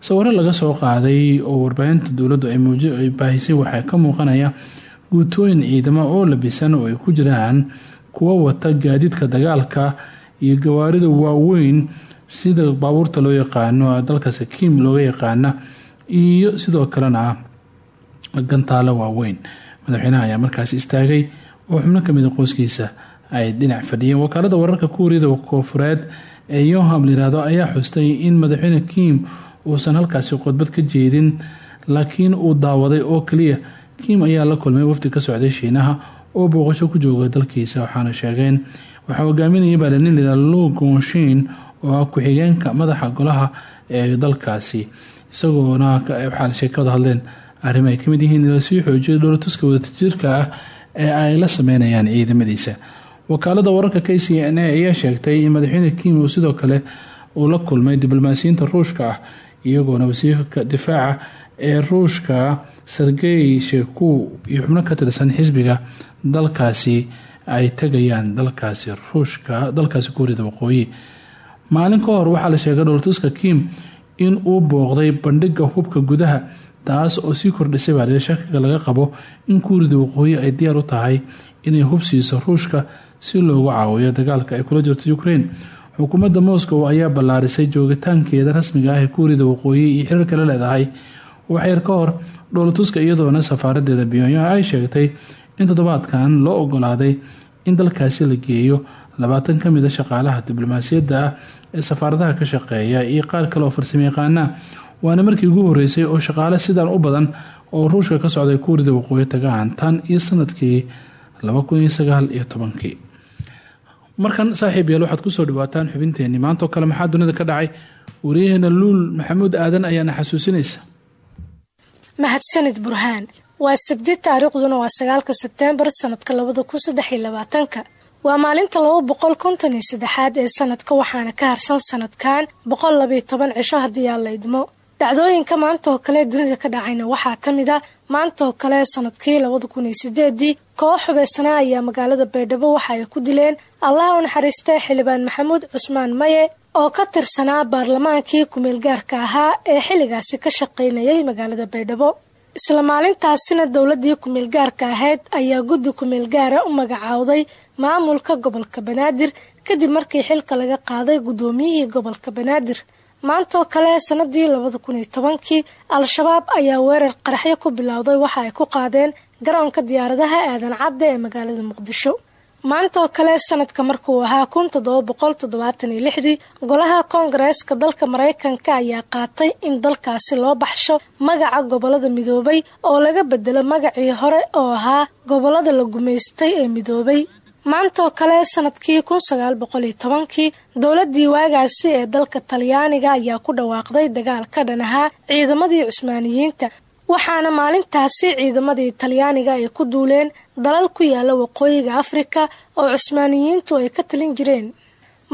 sawiro laga soo qaaday oo warbaahinta dowladdu ay baahisay waxaa ka muuqanaya guutooyin ciidamo oo labisan oo ay ku jiraan kuwa wata gaadiidka dagaalka iyo gawaarida waaweyn sida baabuurta loo yaqaano dalkaasi kim looga yaqaana iyo sidoo kalena gantaalo waaweyn. Madaxweynaha ayaa markaasi istaagay oo xubno kamida qoyskiisa ay dhinac fadhiyeen. Wakaalada wararka kuuriyada koofureed ee yoham layiraahdo ayaa xustay in madaxweyne kim uusan halkaasi khudbad ka jeedin laakiin uu daawaday oo kaliya kim ayaa la kulmay wafdi ka socday shiinaha oo booqasho ku jooga dalkiisa waxaana sheegeen waxaa hogaaminaya baalinin layihah lo gonshin oo ah ku-xigeenka madaxa golaha ee dalkaasi. Isagoona waxaa sheekada hadleen arrimo ay yihiin in la sii xoojiyo dhoolatuska wadajirka ah ee ay la sameynayaan ciidamadiisa. Wakaalada wararka k ayaa sheegtay in madaxweyne kim uu sidoo kale uu la kulmay diblomaasiyiinta ruushka ah iyagoona wasiirka difaaca ee ruushka sergey sheku iyo xubno ka tirsan xisbiga dalkaasi ay tagayaan dalkaasi ruushka dalkaasi kuuriyada waqooyi. Maalin ka hor waxaa la sheegay dhoolatuska kim in uu booqday bandhiga hubka gudaha taas oo sii kordhisay baa shakiga laga qabo in kuuriyada waqooyi ay diyaar u tahay inay hub siiso ruushka si loogu caawiyo dagaalka ay kula jirto ukraine xukuumadda moscow ayaa ballaarisay joogitaankeeda rasmiga ah ee kuuriyada waqooyi iyo xiriir kala leedahay. Waxyar ka hor dhoolatuska iyadoona safaaradeeda pyongyang ay sheegtay in toddobaadkan loo ogolaaday in dalkaasi la geeyo. Labaatan ka mid a shaqaalaha diblomaasiyadda ah ee safaaradaha ka shaqeeya iyo qaar kale oo farsamo yaqaana waana markii ugu horeysay oo shaqaale sidan u badan oo ruushka ka socday kuurida waqooyi tagaan tan iyo sannadkii laba kun iyo sagaal iyo tobankii markan saaxiib yaal waxaad ku soo dhawaataan xubinteeni. Maantoo kale maxaa dunida ka dhacay? Wariyaheena luul maxamuud aadan ayaana xasuusinaysa. Mahadsanid burhaan waa sabdi taariikhduna waa sagaalka sebteembar sanadka labada kun saddex iyo labaatanka. Waa maalinta laba boqol konton iyo saddexaad ee sanadka waxaana ka harsan sanadkan boqol labayo toban cisho haddii la idmo dhacdooyinka maanta oo kale dunida ka dhacayna waxaa ka mid a maanta oo kale sannadkii labada kun iyo koox xubaysanaa ayaa magaalada baydhabo waxa ay ku dileen allaha u naxariistay xildhibaan maxamuud cusmaan maye oo ka tirsanaa baarlamaankii kumeelgaarka ahaa ee xilligaasi ka shaqaynayay magaalada baydhabo isla maalintaasina dowladii kumeelgaarka ahayd ayaa guddi kumeelgaara u magacaawday maamulka gobolka banaadir kadib markii xilka laga qaaday guddoomiyihii gobolka banaadir maantaoo kale sanadii labada kun iyo tobankii al-shabaab ayaa weerar qaraxyo ku bilowday waxa ay ku qaadeen garoonka diyaaradaha aadan cadde ee magaalada muqdisho. Maantaoo kale sanadka markuu ahaa kun toddoba lixdii golaha koongareeska dalka maraykanka ayaa qaatay in dalkaasi loo baxsho magaca gobollada midoobay oo laga bedelo magacii hore oo ahaa gobollada la gumaystay ee midoobay maantaoo kale sannadkii kun sagaal boqol tobankii dowladii waagaasi ee dalka talyaaniga ayaa ku dhawaaqday dagaal ka dhan ahaa ciidamadii cusmaaniyiinta. Waxaana maalintaasi ciidamadii talyaaniga ay ku duuleen dalal ku yaalla waqooyiga afrika oo cusmaaniyiintu ay ka talin jireen.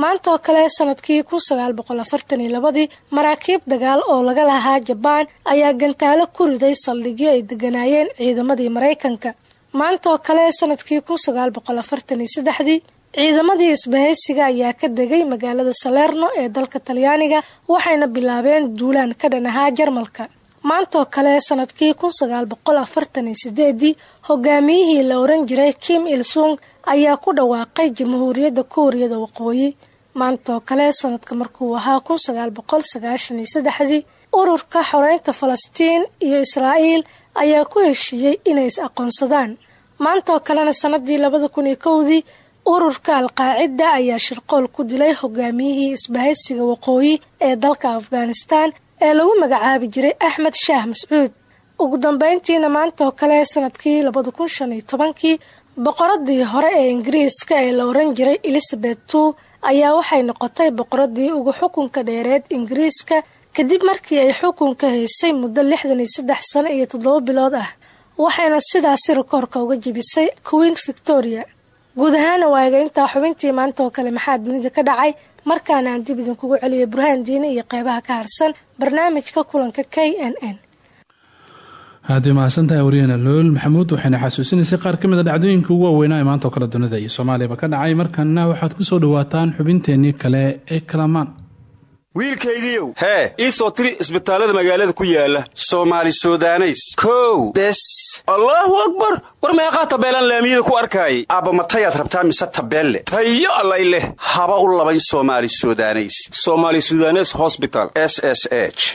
Maantaoo kale sannadkii kun sagaal boqol afartan labadii maraakiib dagaal oo laga lahaa jabaan ayaa gantaalo ku riday saldhigyo ay deganaayeen ciidamadii maraykanka maantaoo kale sannadkii kun sagaal boqol afartan iyo saddexdii ciidamadii isbahaysiga ayaa ka degay magaalada salerno ee dalka talyaaniga waxayna bilaabeen duulaan ka dhan ahaa jarmalka. Maantaoo kale sannadkii kun sagaal boqol afartan sideedii hogaamiyihii la oran jiray kim il sung ayaa ku dhawaaqay jamhuuriyadda kuuriyada waqooyi. Maantaoo kale sanadka markuu ahaa kun sagaal boqol sagaashan saddexdii ururka xoreynta falastiin iyo israa'iil ayaa ku heshiiyey inay is aqoonsadaan. Maantaoo kalena sanadii labada kun iyo kowdii ururka al-qaacida ayaa shirqool ku dilay hogaamiyihii isbahaysiga waqooyi ee dalka afghanistan ee lagu magacaabi jiray axmed shaah mascuud. Ugu dambeyntiina maantaoo kale sannadkii labada kun shan iyo tobankii boqoradii hore ee ingiriiska ee la oran jiray elizabeth two ayaa waxay noqotay boqoradii ugu xukunka dheereed ingiriiska kadib markii ay xukunka haysay muddo lixdan iyo saddex sano iyo toddoba bilood ah waxayna sidaasi rikoorka uga jebisay queen victoria. Guud ahaana waaga intaa xubintii maanta oo kale maxaa dunida ka dhacay? Markaana aan dib idinkugu celiyay burhaan diine iyo qeybaha ka harsan barnaamijka kulanka k n n. Aad mahadsantahay wariyana lool maxamuud waxayna xasuusinaysay qaar ka mid a dhacdooyinka ugu waaweynaa ee maanta oo kale dunida iyo soomaaliyaba ka dhacay. Markana waxaad ku soo dhawaataan xubinteenii kale ee kalamaan wiilkaygiiow hee ii soo tiri isbitaallada magaalada ku yaalla soomaali sudaneys. Kow bes. Allaahu akbar! War meeqaa tabeelaan laamiyada ku arkaayay aabba matayaad rabtaa mise tabeelle? Tayo allay leh. Haba u labayn soomaali sudaneys. Soomaali sudanes hosbital s s h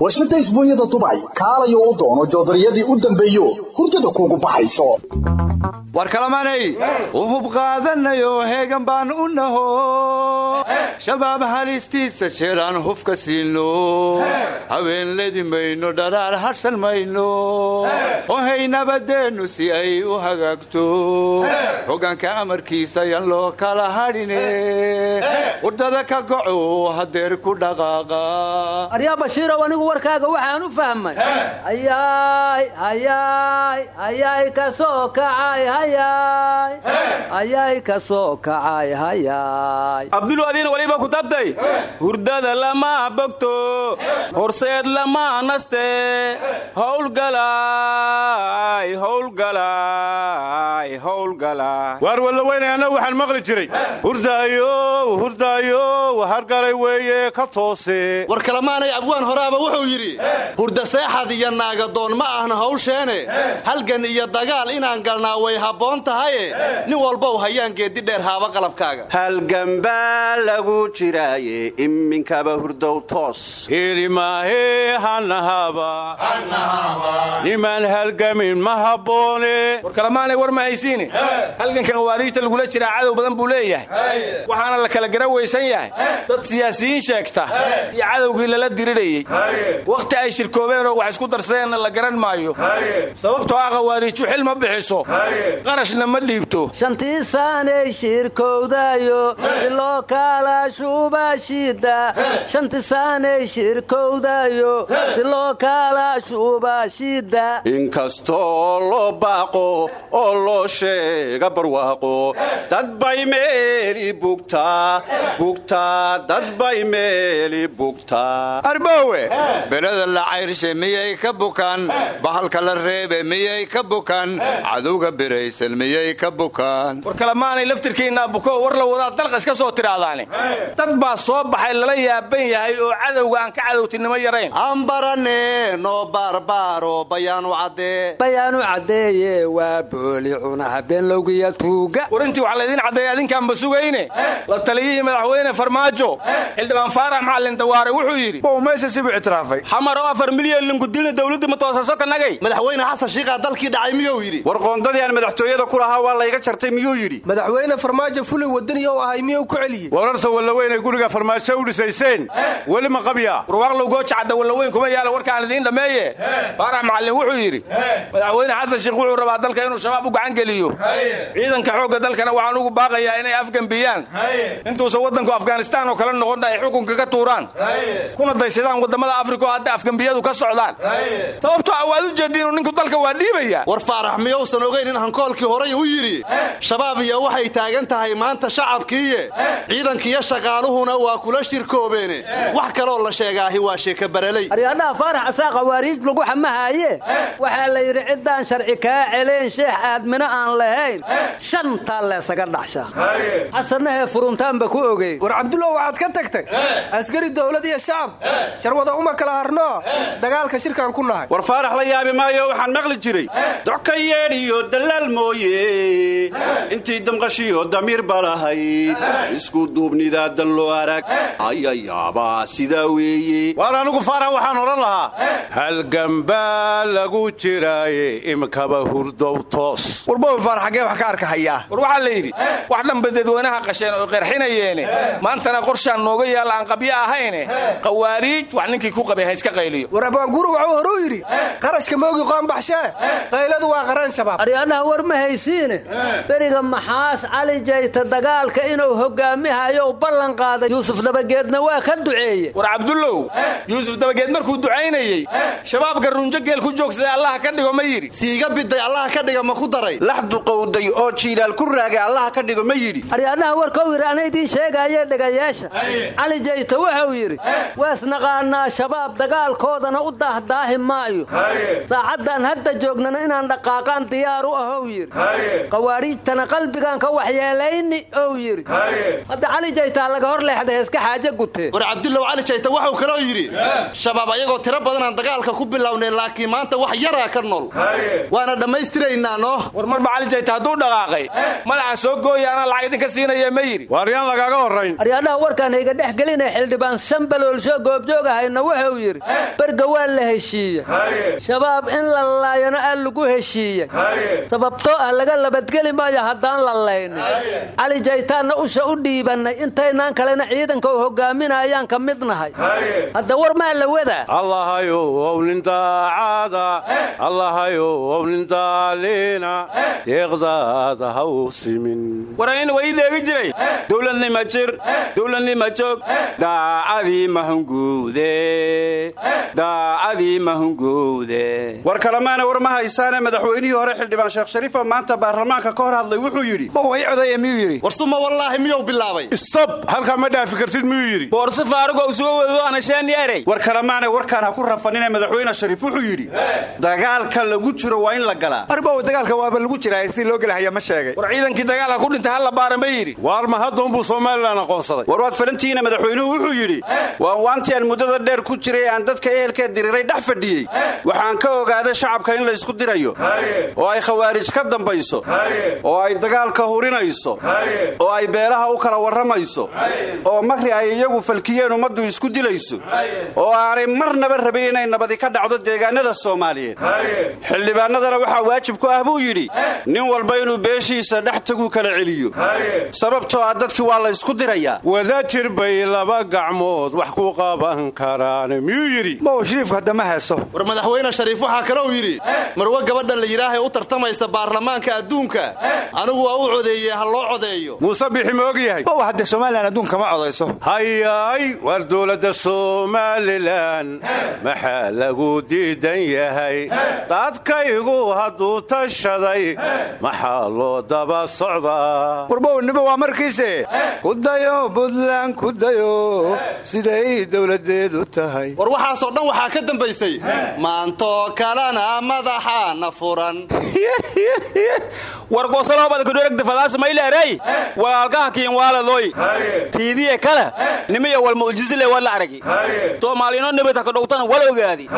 warshadda isbuunyada dubay kaalayo u doono joodariyadii u dambeeyo hurdada kuugu baxayso war kalamanay uhub qaadanayo heegan baan u naho shabaab halistiisa jeeraan hufka siino habeen ledi mayno dharaar hadhsan mayno ohay nabadeennu si ay u hagaagto hoggaanka amarkiisa yan loo kala hadhine wardada ka goco hadeer ku dhaqaaqa aryaa bashiirow anigu warkaaga waxaan u fahmay. Hayaay hayaay hayaay ka soo kacay hayaay. Hayaay ka soo kacay hayaay. Abdulu adiina waliba ku tabtay. Hurdada lama bogto. Horseed lama naste. Howlgalaay howlgalaay howlgalaay waar wallaweynayana waxaan maqli jiray. Hurdaayow hurdaayow hargalay weeye ka toose. War kalamaanay abwaan horaaba wuxuu yidhi hurda seexad iyo naagadoon ma ahna hawsheene. Halgan iyo dagaal inaan galnaa way habboon tahaye. Nin walbow hayaan geeddi dheer haaba qalabkaaga. Halganbaa lagu jiraaye iminkaba hurdow toos. Hirimaahe hanahaba nimaan halgamin ma habboone. War kalamaanay war ma haysiine. Halgankan waariijta lagula jiraa cadow badan buu leeyahay. Waxaana la kala gara weysan yahay dad siyaasiyiin sheegta. Iyo cadowgii lala dirirayey wakhti ay shirkoobeen oo wax isku darsadeenna la garan maayo. Sababtoo ah khawaariiju xil ma bixiso. Qarashna ma dhiibto. Shantii saanay shirkowdayo siloo kaala shuubashida shanti saanay shirkowdayo siloo kaala shuubashida inkastoo loo baaqo oo loo sheega barwaaqo dad bay meeli bugtaa bugtaa dad bay meeli bugtaa. Arbowe berada la cayrshe miyay ka bukaan bahalka la reebe miyay ka bukaan cadowga biraysan miyay ka bukaan war kalamaanay laftirkiinaa buko war la wadaa dalqa iska soo tidhaahdaane dad baa soo baxay lala yaaban yahay oo cadowga aan ka cadowtinimo yarayn. Ambarane noo baarbaaro bayaanu caddee. Bayaanu caddeeye waa booli cuna habeen lowgiya tuuga. War intii wax laydin caddeeya adinkaanba sugayne. La taliyihii madaxweyne farmaajo. Xildhibaan faarax macalin dawaare wuxuu yidhi xamar oo afar milyan linkudilna dawladda matoosaso kanagay madaxweyne xasan shiikaa dalkii dhacay miyuu yidhi? War qoondadii aan madaxtooyada ku lahaa waa layga jartay miyuu yidhi? Madaxweyne farmaajo fulay wadani oo ahay miyuu ku celiyey wararta wallaweynay guriga farmaajo u dhisayseen. Weli ma qabyaa warwaaqlow gooja cadda wallaweyn kuma yaalla warkaan idiin dhammeeye faarax macalin wuxuu yidhi madaxweyne xasan shiikh wuxuu rabaa dalka inuu shabaab u gacan geliyo. Ciidanka xoogga dalkana waxaan ugu baaqayaa inay afgembiyaan intuusan waddanku afghanistaan oo kale noqonna ay xukunka ka tuuraan. Kuna daysadaan waddamada afrika oo hadda afgembiyadu ka socdaan. Sababtoo ah waad u jeediinu ninku dalka waa dhiibaya. War faarax miyousan ogayn in hankoolkii horay u yidhi shabaab iyo waxay taagan tahay maanta shacabkiiye. Ciidankiiyo shaqaaluhuna waa kula shirkoobeene. Wax kaloo la sheegaahi waa sheeka baraley. Aryadhaha faarax asaa khawaariij lagu xamahaaye. Waxaa la yidhi ciddaan sharci kaa celeen sheex aadmino aan lahayn. Shantaa leesaga dhaxsha xasanahee furuntaanba ku ogey war cabdulla waxaad ka tagtay askari dowlad iyo shacab. Sharwada uma kala harno dagaalka shirkaan ku nahay. War faarax la yaabi maayo waxaan maqli jiray. Doka yeedhiyo dallaal mooye. Intii damqashiyo damiir balahayd isku duubnidaa dalloo arag. Ayayaabaa sidaa weeye. Waar anigu faarax waxaan odhan lahaa. Halgambaa lagu jiraaye imkaba hurdow toos. War warbowi faar xaggee wax ka arka hayaa war waxaa la yidhi wax dhanba dadweynaha qasheen oo qerxinayeene. Maantana qorshaan nooga yaalla aan qabyo ahayne qawaariij wax ninkii ku qabay ha iska qayliyo. War abaanguru wuxuu horuu yidhi qarashka moogi qoonbaxshee qayladu waa qaran shabaab. Aryaadhaha war ma haysiine? Beriga maxaas cali jayta dagaalka inuu hogaamihayo ballan qaaday. Yuusuf dabageedna waa ka duceeye war cabdullow yuusuf dabageed markuu ducaynayey shabaabka runjo geel ku joogsaday allaha ka dhigo ma yidhi. Siiga biday allaha ka dhiga ma ku daray. Lax duqowday oo jiilaal ku raagay allaha ka dhigo ma yidhi. Aryaadhaha warkau yidhi ana idiin sheegaaye dhegayaasha cali jayta wuxuu yidhi waasnaqaanaa shabaab dagaalkoodana u daahdaahi maayo. Saacaddan hadda joognana inaan dhaqaaqaan diyaar u ah ou yidhi. Qawaariijtana qalbigaan ka waxyeelayni ou yidhi. Hadda cali jaytaa laga hor leexday heeska xaaje gutee war cabdullow cali jayta wuxuu kaloo yidhi shabaab ayagoo tiro badanaan dagaalka ku bilownay laakiin maanta wax yaraa ka nool waana dhammaystiraynaa noo war marba cali jayta hadduu dhaqaaqay madaxa soo gooyaana lacag idinka siinaya ma yidhi. Waaryaan lagaaga horrayn? Aryaadhaha warkaan hayga dhex gelinay xildhibaan shanbaloolsho goobjoog ahayna wuxuu yidhi berga waa la heshiiye shabaab in la laayana aa lagu heshiiyey. Sababtoo ah laga labadgeli maayo haddaan la laynin cali jaytaanna usha u dhiibannay intaynaan kalena ciidanka u hogaaminayaan ka mid nahay. Hadda war maa la wadaa? Waranina waa ii dheegi jiray. Dowladnima jir. Dowladnima joog. Daacadii mahunguude daacadii war kalemaana war ma haysaane madaxweynihii hore xildhibaan sheekh shariif oo maanta baarlamaanka ka hor hadlay wuxuu yidhi way codaya miyuu yidhi? War suma wallaahi miyuu bilaabay? Stop! Halkaa ma dhaafi kartid miyuu yidhi? Boorse faarugo soo wado anasheenyeerey war kalemaana warkaan ha ku rafanine madaxweyne shariif wuxuu yidhi dagaalka lagu jiro waa in la galaa. Arbow dagaalka waaba lagu jiraa si loo gelahaya ma sheegay. War ciidankii dagaalka ku dhintay halla baara ma yidhi. Waar ma haddoonbuu somalilan aqoonsaday? War waad falantihiina madaxweynuhu wuxuu yidhi waan waantii aan muddada dheer ku jiray aan dadka ehelkee diriiray dhex fadhiyey. Waxaan ka ogaaday shacabka in la isku dirayo. Oo ay khawaarij ka dambayso. Oo ay dagaalka hurinayso. Oo ay beelaha u kala warramayso. Oo makri ay iyagu falkiyeen ummaddu isku dilayso. Oo aanay marnaba rabin inay nabadi ka dhacdo deegaanada soomaaliyeed. Xildhibaanadana waxaa waajib ku ah buu yidhi nin walba inuu beeshiisa dhex taguu kala celiyo. Sababtoo ah dadkii waa la isku dirayaa. Wada jir bay laba gacmood wax ku qaban karaan war madaxweyne shariif waxaa kalou yidhi marwe gabadha la yidhaahay u tartamaysa baarlamaanka adduunka. Anigu waa u codeeyey ha loo codeeyo. Muuse bixi ma og yahay? Somalilan adduunka ma codayso? Hayay war dowladda somalilan maxaa lagu diidan yahay? Dadkaygu hadduu tashaday maxaa loo daba socdaa warbownimo waa markiise. Kudayo buntland kudayo siday dowladeedu war waxaasoo dhan waxaa ka dambaysay maantoo kalena madaxaana furan (laughs) war gosalobadkudheragdafadaasmayleerey walaalkaha kiinwaaladoy tiidiye kale nimiya walmu'jisile wala aragi. Soomaalino nabadhaka dhowtana wala ogaadi.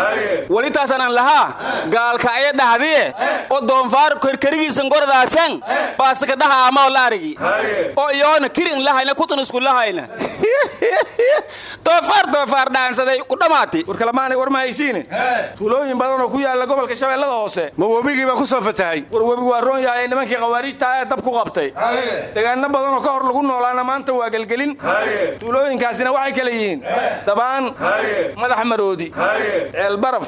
Welitaasanaan lahaa gaalka aya dhahdiye oo doonfaar kerkerigiisan goradaasan baasaka dhaha amaa la aragi oo iyoona kirin lahayna kutan isku lahayna. (laughs) Doofaar doofaar dhaansaday ku dhammaati war kalamaanay war ma haysiine. Tuulooyin badan oo ku yaalla gobolka shabeellada hoose. Ma webigii baa ku soo fatahay. War webigu waa roon yahay nimankii khawaariijta ee dab ku qabtay. Degaano badan oo ka hor lagu noolaana maanta waa gelgelin. Tuulooyinkaasina waxay kale yihiin. Dabaan. Madax maroodi. Ceelbaraf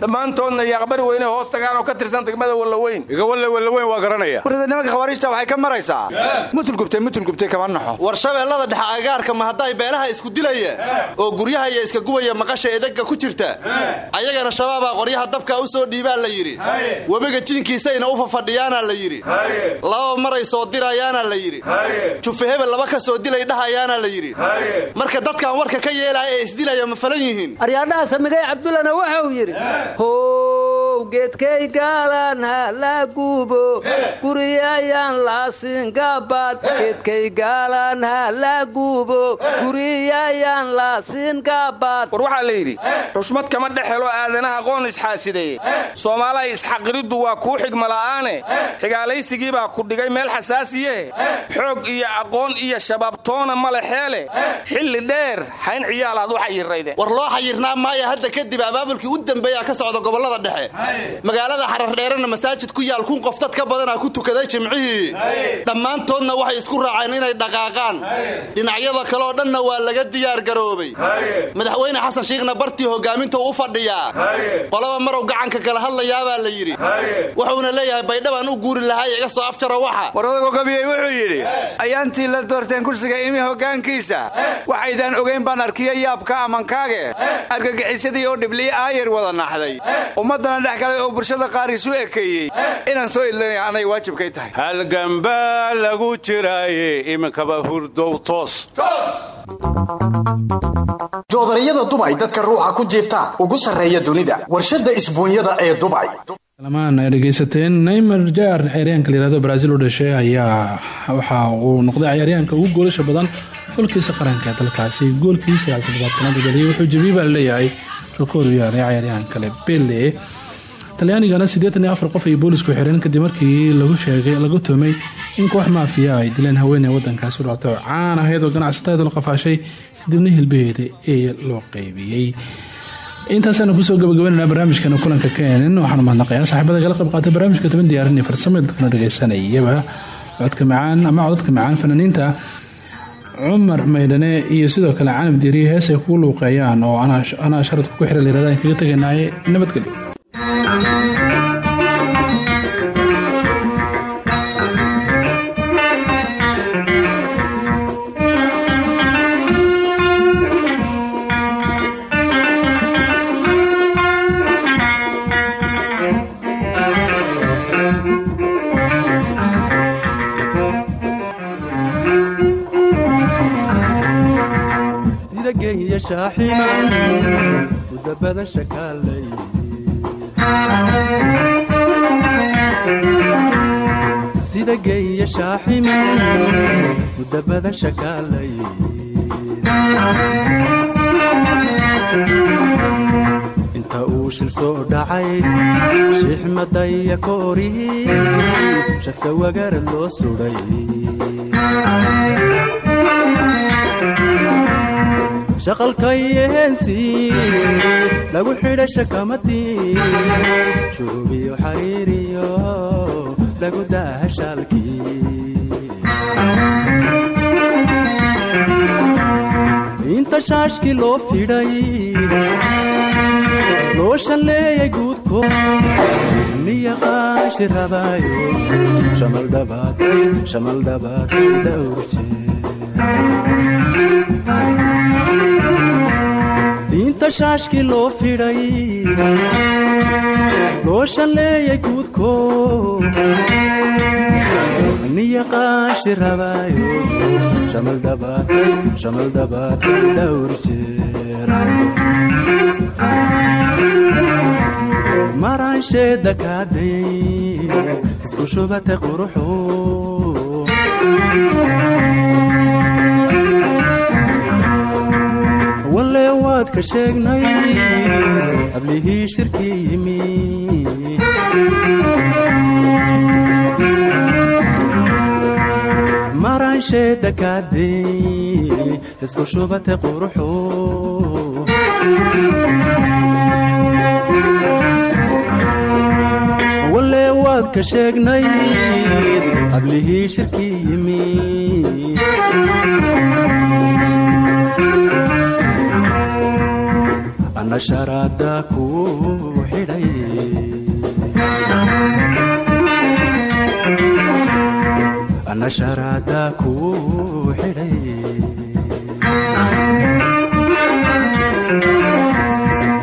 dhammaantoodna yaaqbari weyne hoos tagaan oo ka tirsan degmada wallaweyn. Igawalle wallaweyn waa garanaya. Warda nimanka waxay ka maraysaa. Mutulgubtay mutulgubtay kama naxo. War shabeellada dhexe agaarka ma hadday beelaha isku dilaya oo guryaha iyo iska gubaya maqasha edegga ku jirta? Ayagana shabaabaa qoryaha dabka u soo dhiibaa la yidhi. Webiga jiinkiisayna u fafadhiyaanaa la yidhi laba maray soo dirayaana la yidhi. Jufe hebel laba ka soo dilay dhahayaana la yidhi. Marka dadkan warka ka yeelaya ee isdilaya ma falan yihiin. Aryaadhaha samigay cabdullana wuxuu yidhi how geedkay gaalan ha la gubo guriyayaan laasingabaad geedkay gaalan ha la gubo guriyayaan laasingabaad war waxaa la yidhi xushmad kama dhex helo aadanaha qoon isxaasideeye soomaalaha isxaqiriddu waa kuu xigmala'aane xigaalaysigii baa ku dhigay meel xasaasiye. Xoog iyo aqoon iyo shabaabtoona male xeele. Xilli dheer xayn ciyaalaad u xayirayde. War loo xayirnaa maaya hadda kadib abaabulkii u dambeeyaa ka socda gobollada dhexe. Magaalada xarardheerena masaajid ku yaal kun qof dad ka badanaa ku tukaday jimcihii. Dhammaantoodna waxay isku raaceen inay dhaqaaqaan. Dhinacyada kale oo dhanna waa laga diyaar garoobay. Madaxweyne xasan shiikhna bartii hogaaminta u fadhiyaa. Qolaba marow gacanka kala hadlayaabaa la yidhi. Wuxuuna leeyahay baydhabaan u guuri lahaa iga soo afjaro waxa. War odago gabiyey wuxuu yidhi ayaantii la doorteen kursiga imi hoggaankiisa. Waxaydaan ogayn baan arkiya yaabka amankaage. Argagixisadii oo dhibliye aayar wada naxday. Ummaddana dhex galay oo bulshada qaar isu ekeeyey. Inaan soo idlanaya anay waajibkay tahay. Halgambaa lagu jiraaye iminkaba hurdow toos. Joodariyada dubay dadka ruuxa ku jiifta ugu sarreeya dunida. Warshadda isbuunyada ee dubay kalamaan ay dhegaysateen. Neymar jaar ciyaaryahanka layihahdo brazil u dhashay ayaa waxa uu noqday ciyaaryahanka ugu goolasha badan xulkiisa qaranka ee dalkaasi. Goolkiisa altodobaatanaad dhaliyay wuxuu jabiiba leeyahay rekoor u yaalay ciyaaryahan kale. Bele talyaanigana siddeetan iyo afar qof ay boolisku xireen kadib markii lagu sheegay lagu tumay in koox maafiya ay dileen haweeney wadankaasi u dhactay oo caan ahayd oo ganacsatada la qafaashay kadibna hilbaheeda ee loo qaybiyey intaasana ku soo gabagabeynana barnaamijkana kulanka kenen waxaanu mahadnaqayaa saaxiibada kala qayb qaatay barnaamijka toban diyaarin iyo farsamada dadkana dhegeysanayaba codka macaan ama codadka macaan fanaaniinta cumar maydhane iyo sidoo kale canab diiriye hees ay kugu luuqeeyaan oo anaa sharadka ku xira layirahda kaga teganaaye nabadgelyo udabada shakaalay sida geeya shaaximan udabada shakaalay inta uu shil soo dhacay shiixmadaya koorihi shafka wagarad loo sudhay shaqalkayeensi lagu xidha shakamadii shuruubiyo xariiriyo lagu daaha shaalkii inta shaashkii loo fidhay loo shalleeyay guudko niyaqaashi rabaayo shamaldhabaad shamaldhabaad dhawrjee inta shaashkii loo fidhay loo shalleeyay guudko niyaqaashi rabaayo shamaldhabaad shamaldhabaad dhawr jeer maraansheeda kaadhay isku shubatay quruxo waad ka sheegnay hablihii shirkii yimi. Maraansheeda kaadhay isku shubatay quruxo walle waad ka sheegnay hablihii shirkii yimi ana sharaada ku xidhay ana sharaada ku xidhay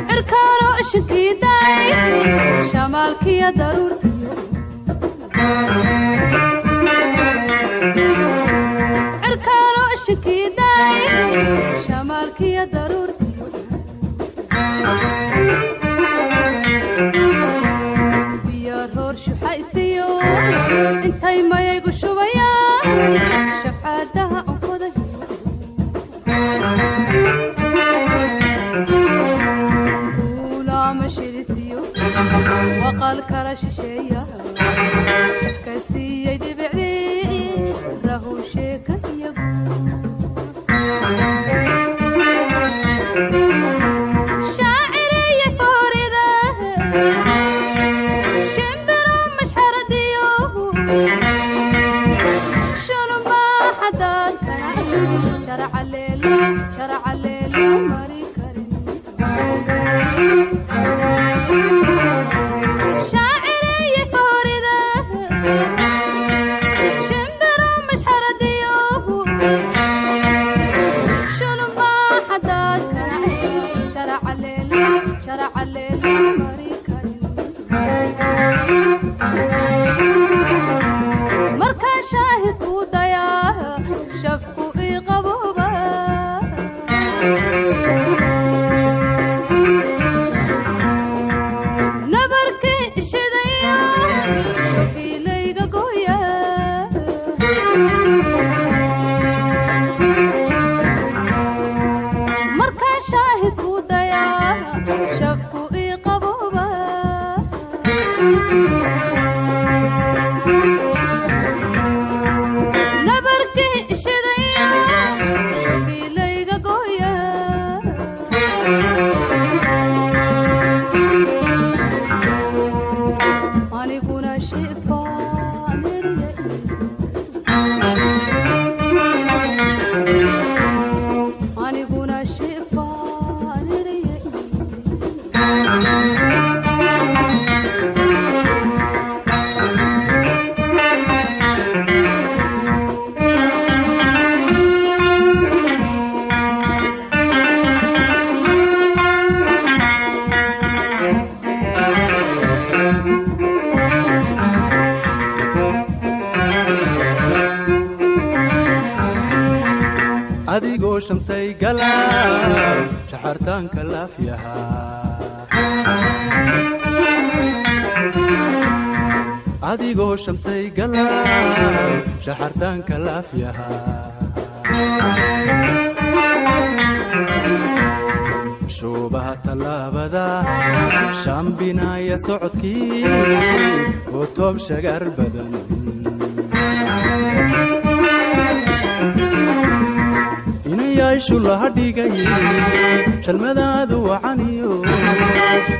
cirkaano ishikiiday shamaalkiyo daruurtiyo adigoo shamsay gala shaxartaanka laafyaha. Shuubaha tallaabada shambinaaya socodkii oo toob shagar badan inayaashu laha dhigay shalmadaadu wacaniyo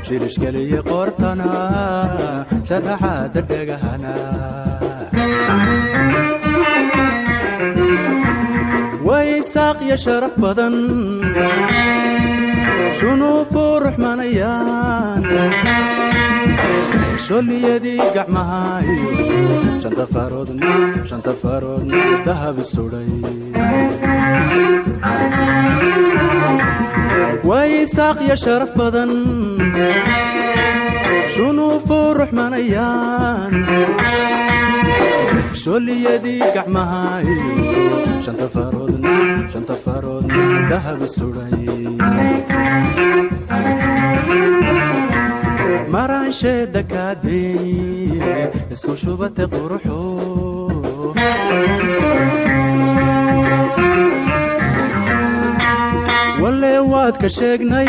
shirishkeliye qoortana sharaxaada dhegahana way saaqya sharaf badan shunuufu ruxmanayaan sholiyadii gacmahaayo shanta faroodna shanta faroodna dahab sudhay way saaqya sharaf badan. Shunuufu ruxmanayaan sholiyadii kaadey isku shubate quruxo waad ka sheegnay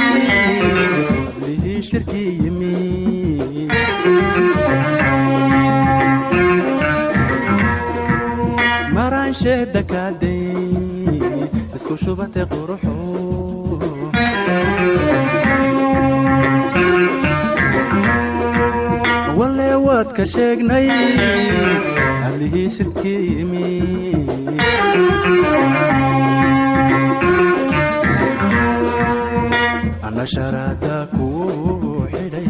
hablihii shirkii yimi maraansheeda kaadey isku shubate quruxo walle waad ka sheegnay hablihii shirkii yimi ana sharaada kuu xidhay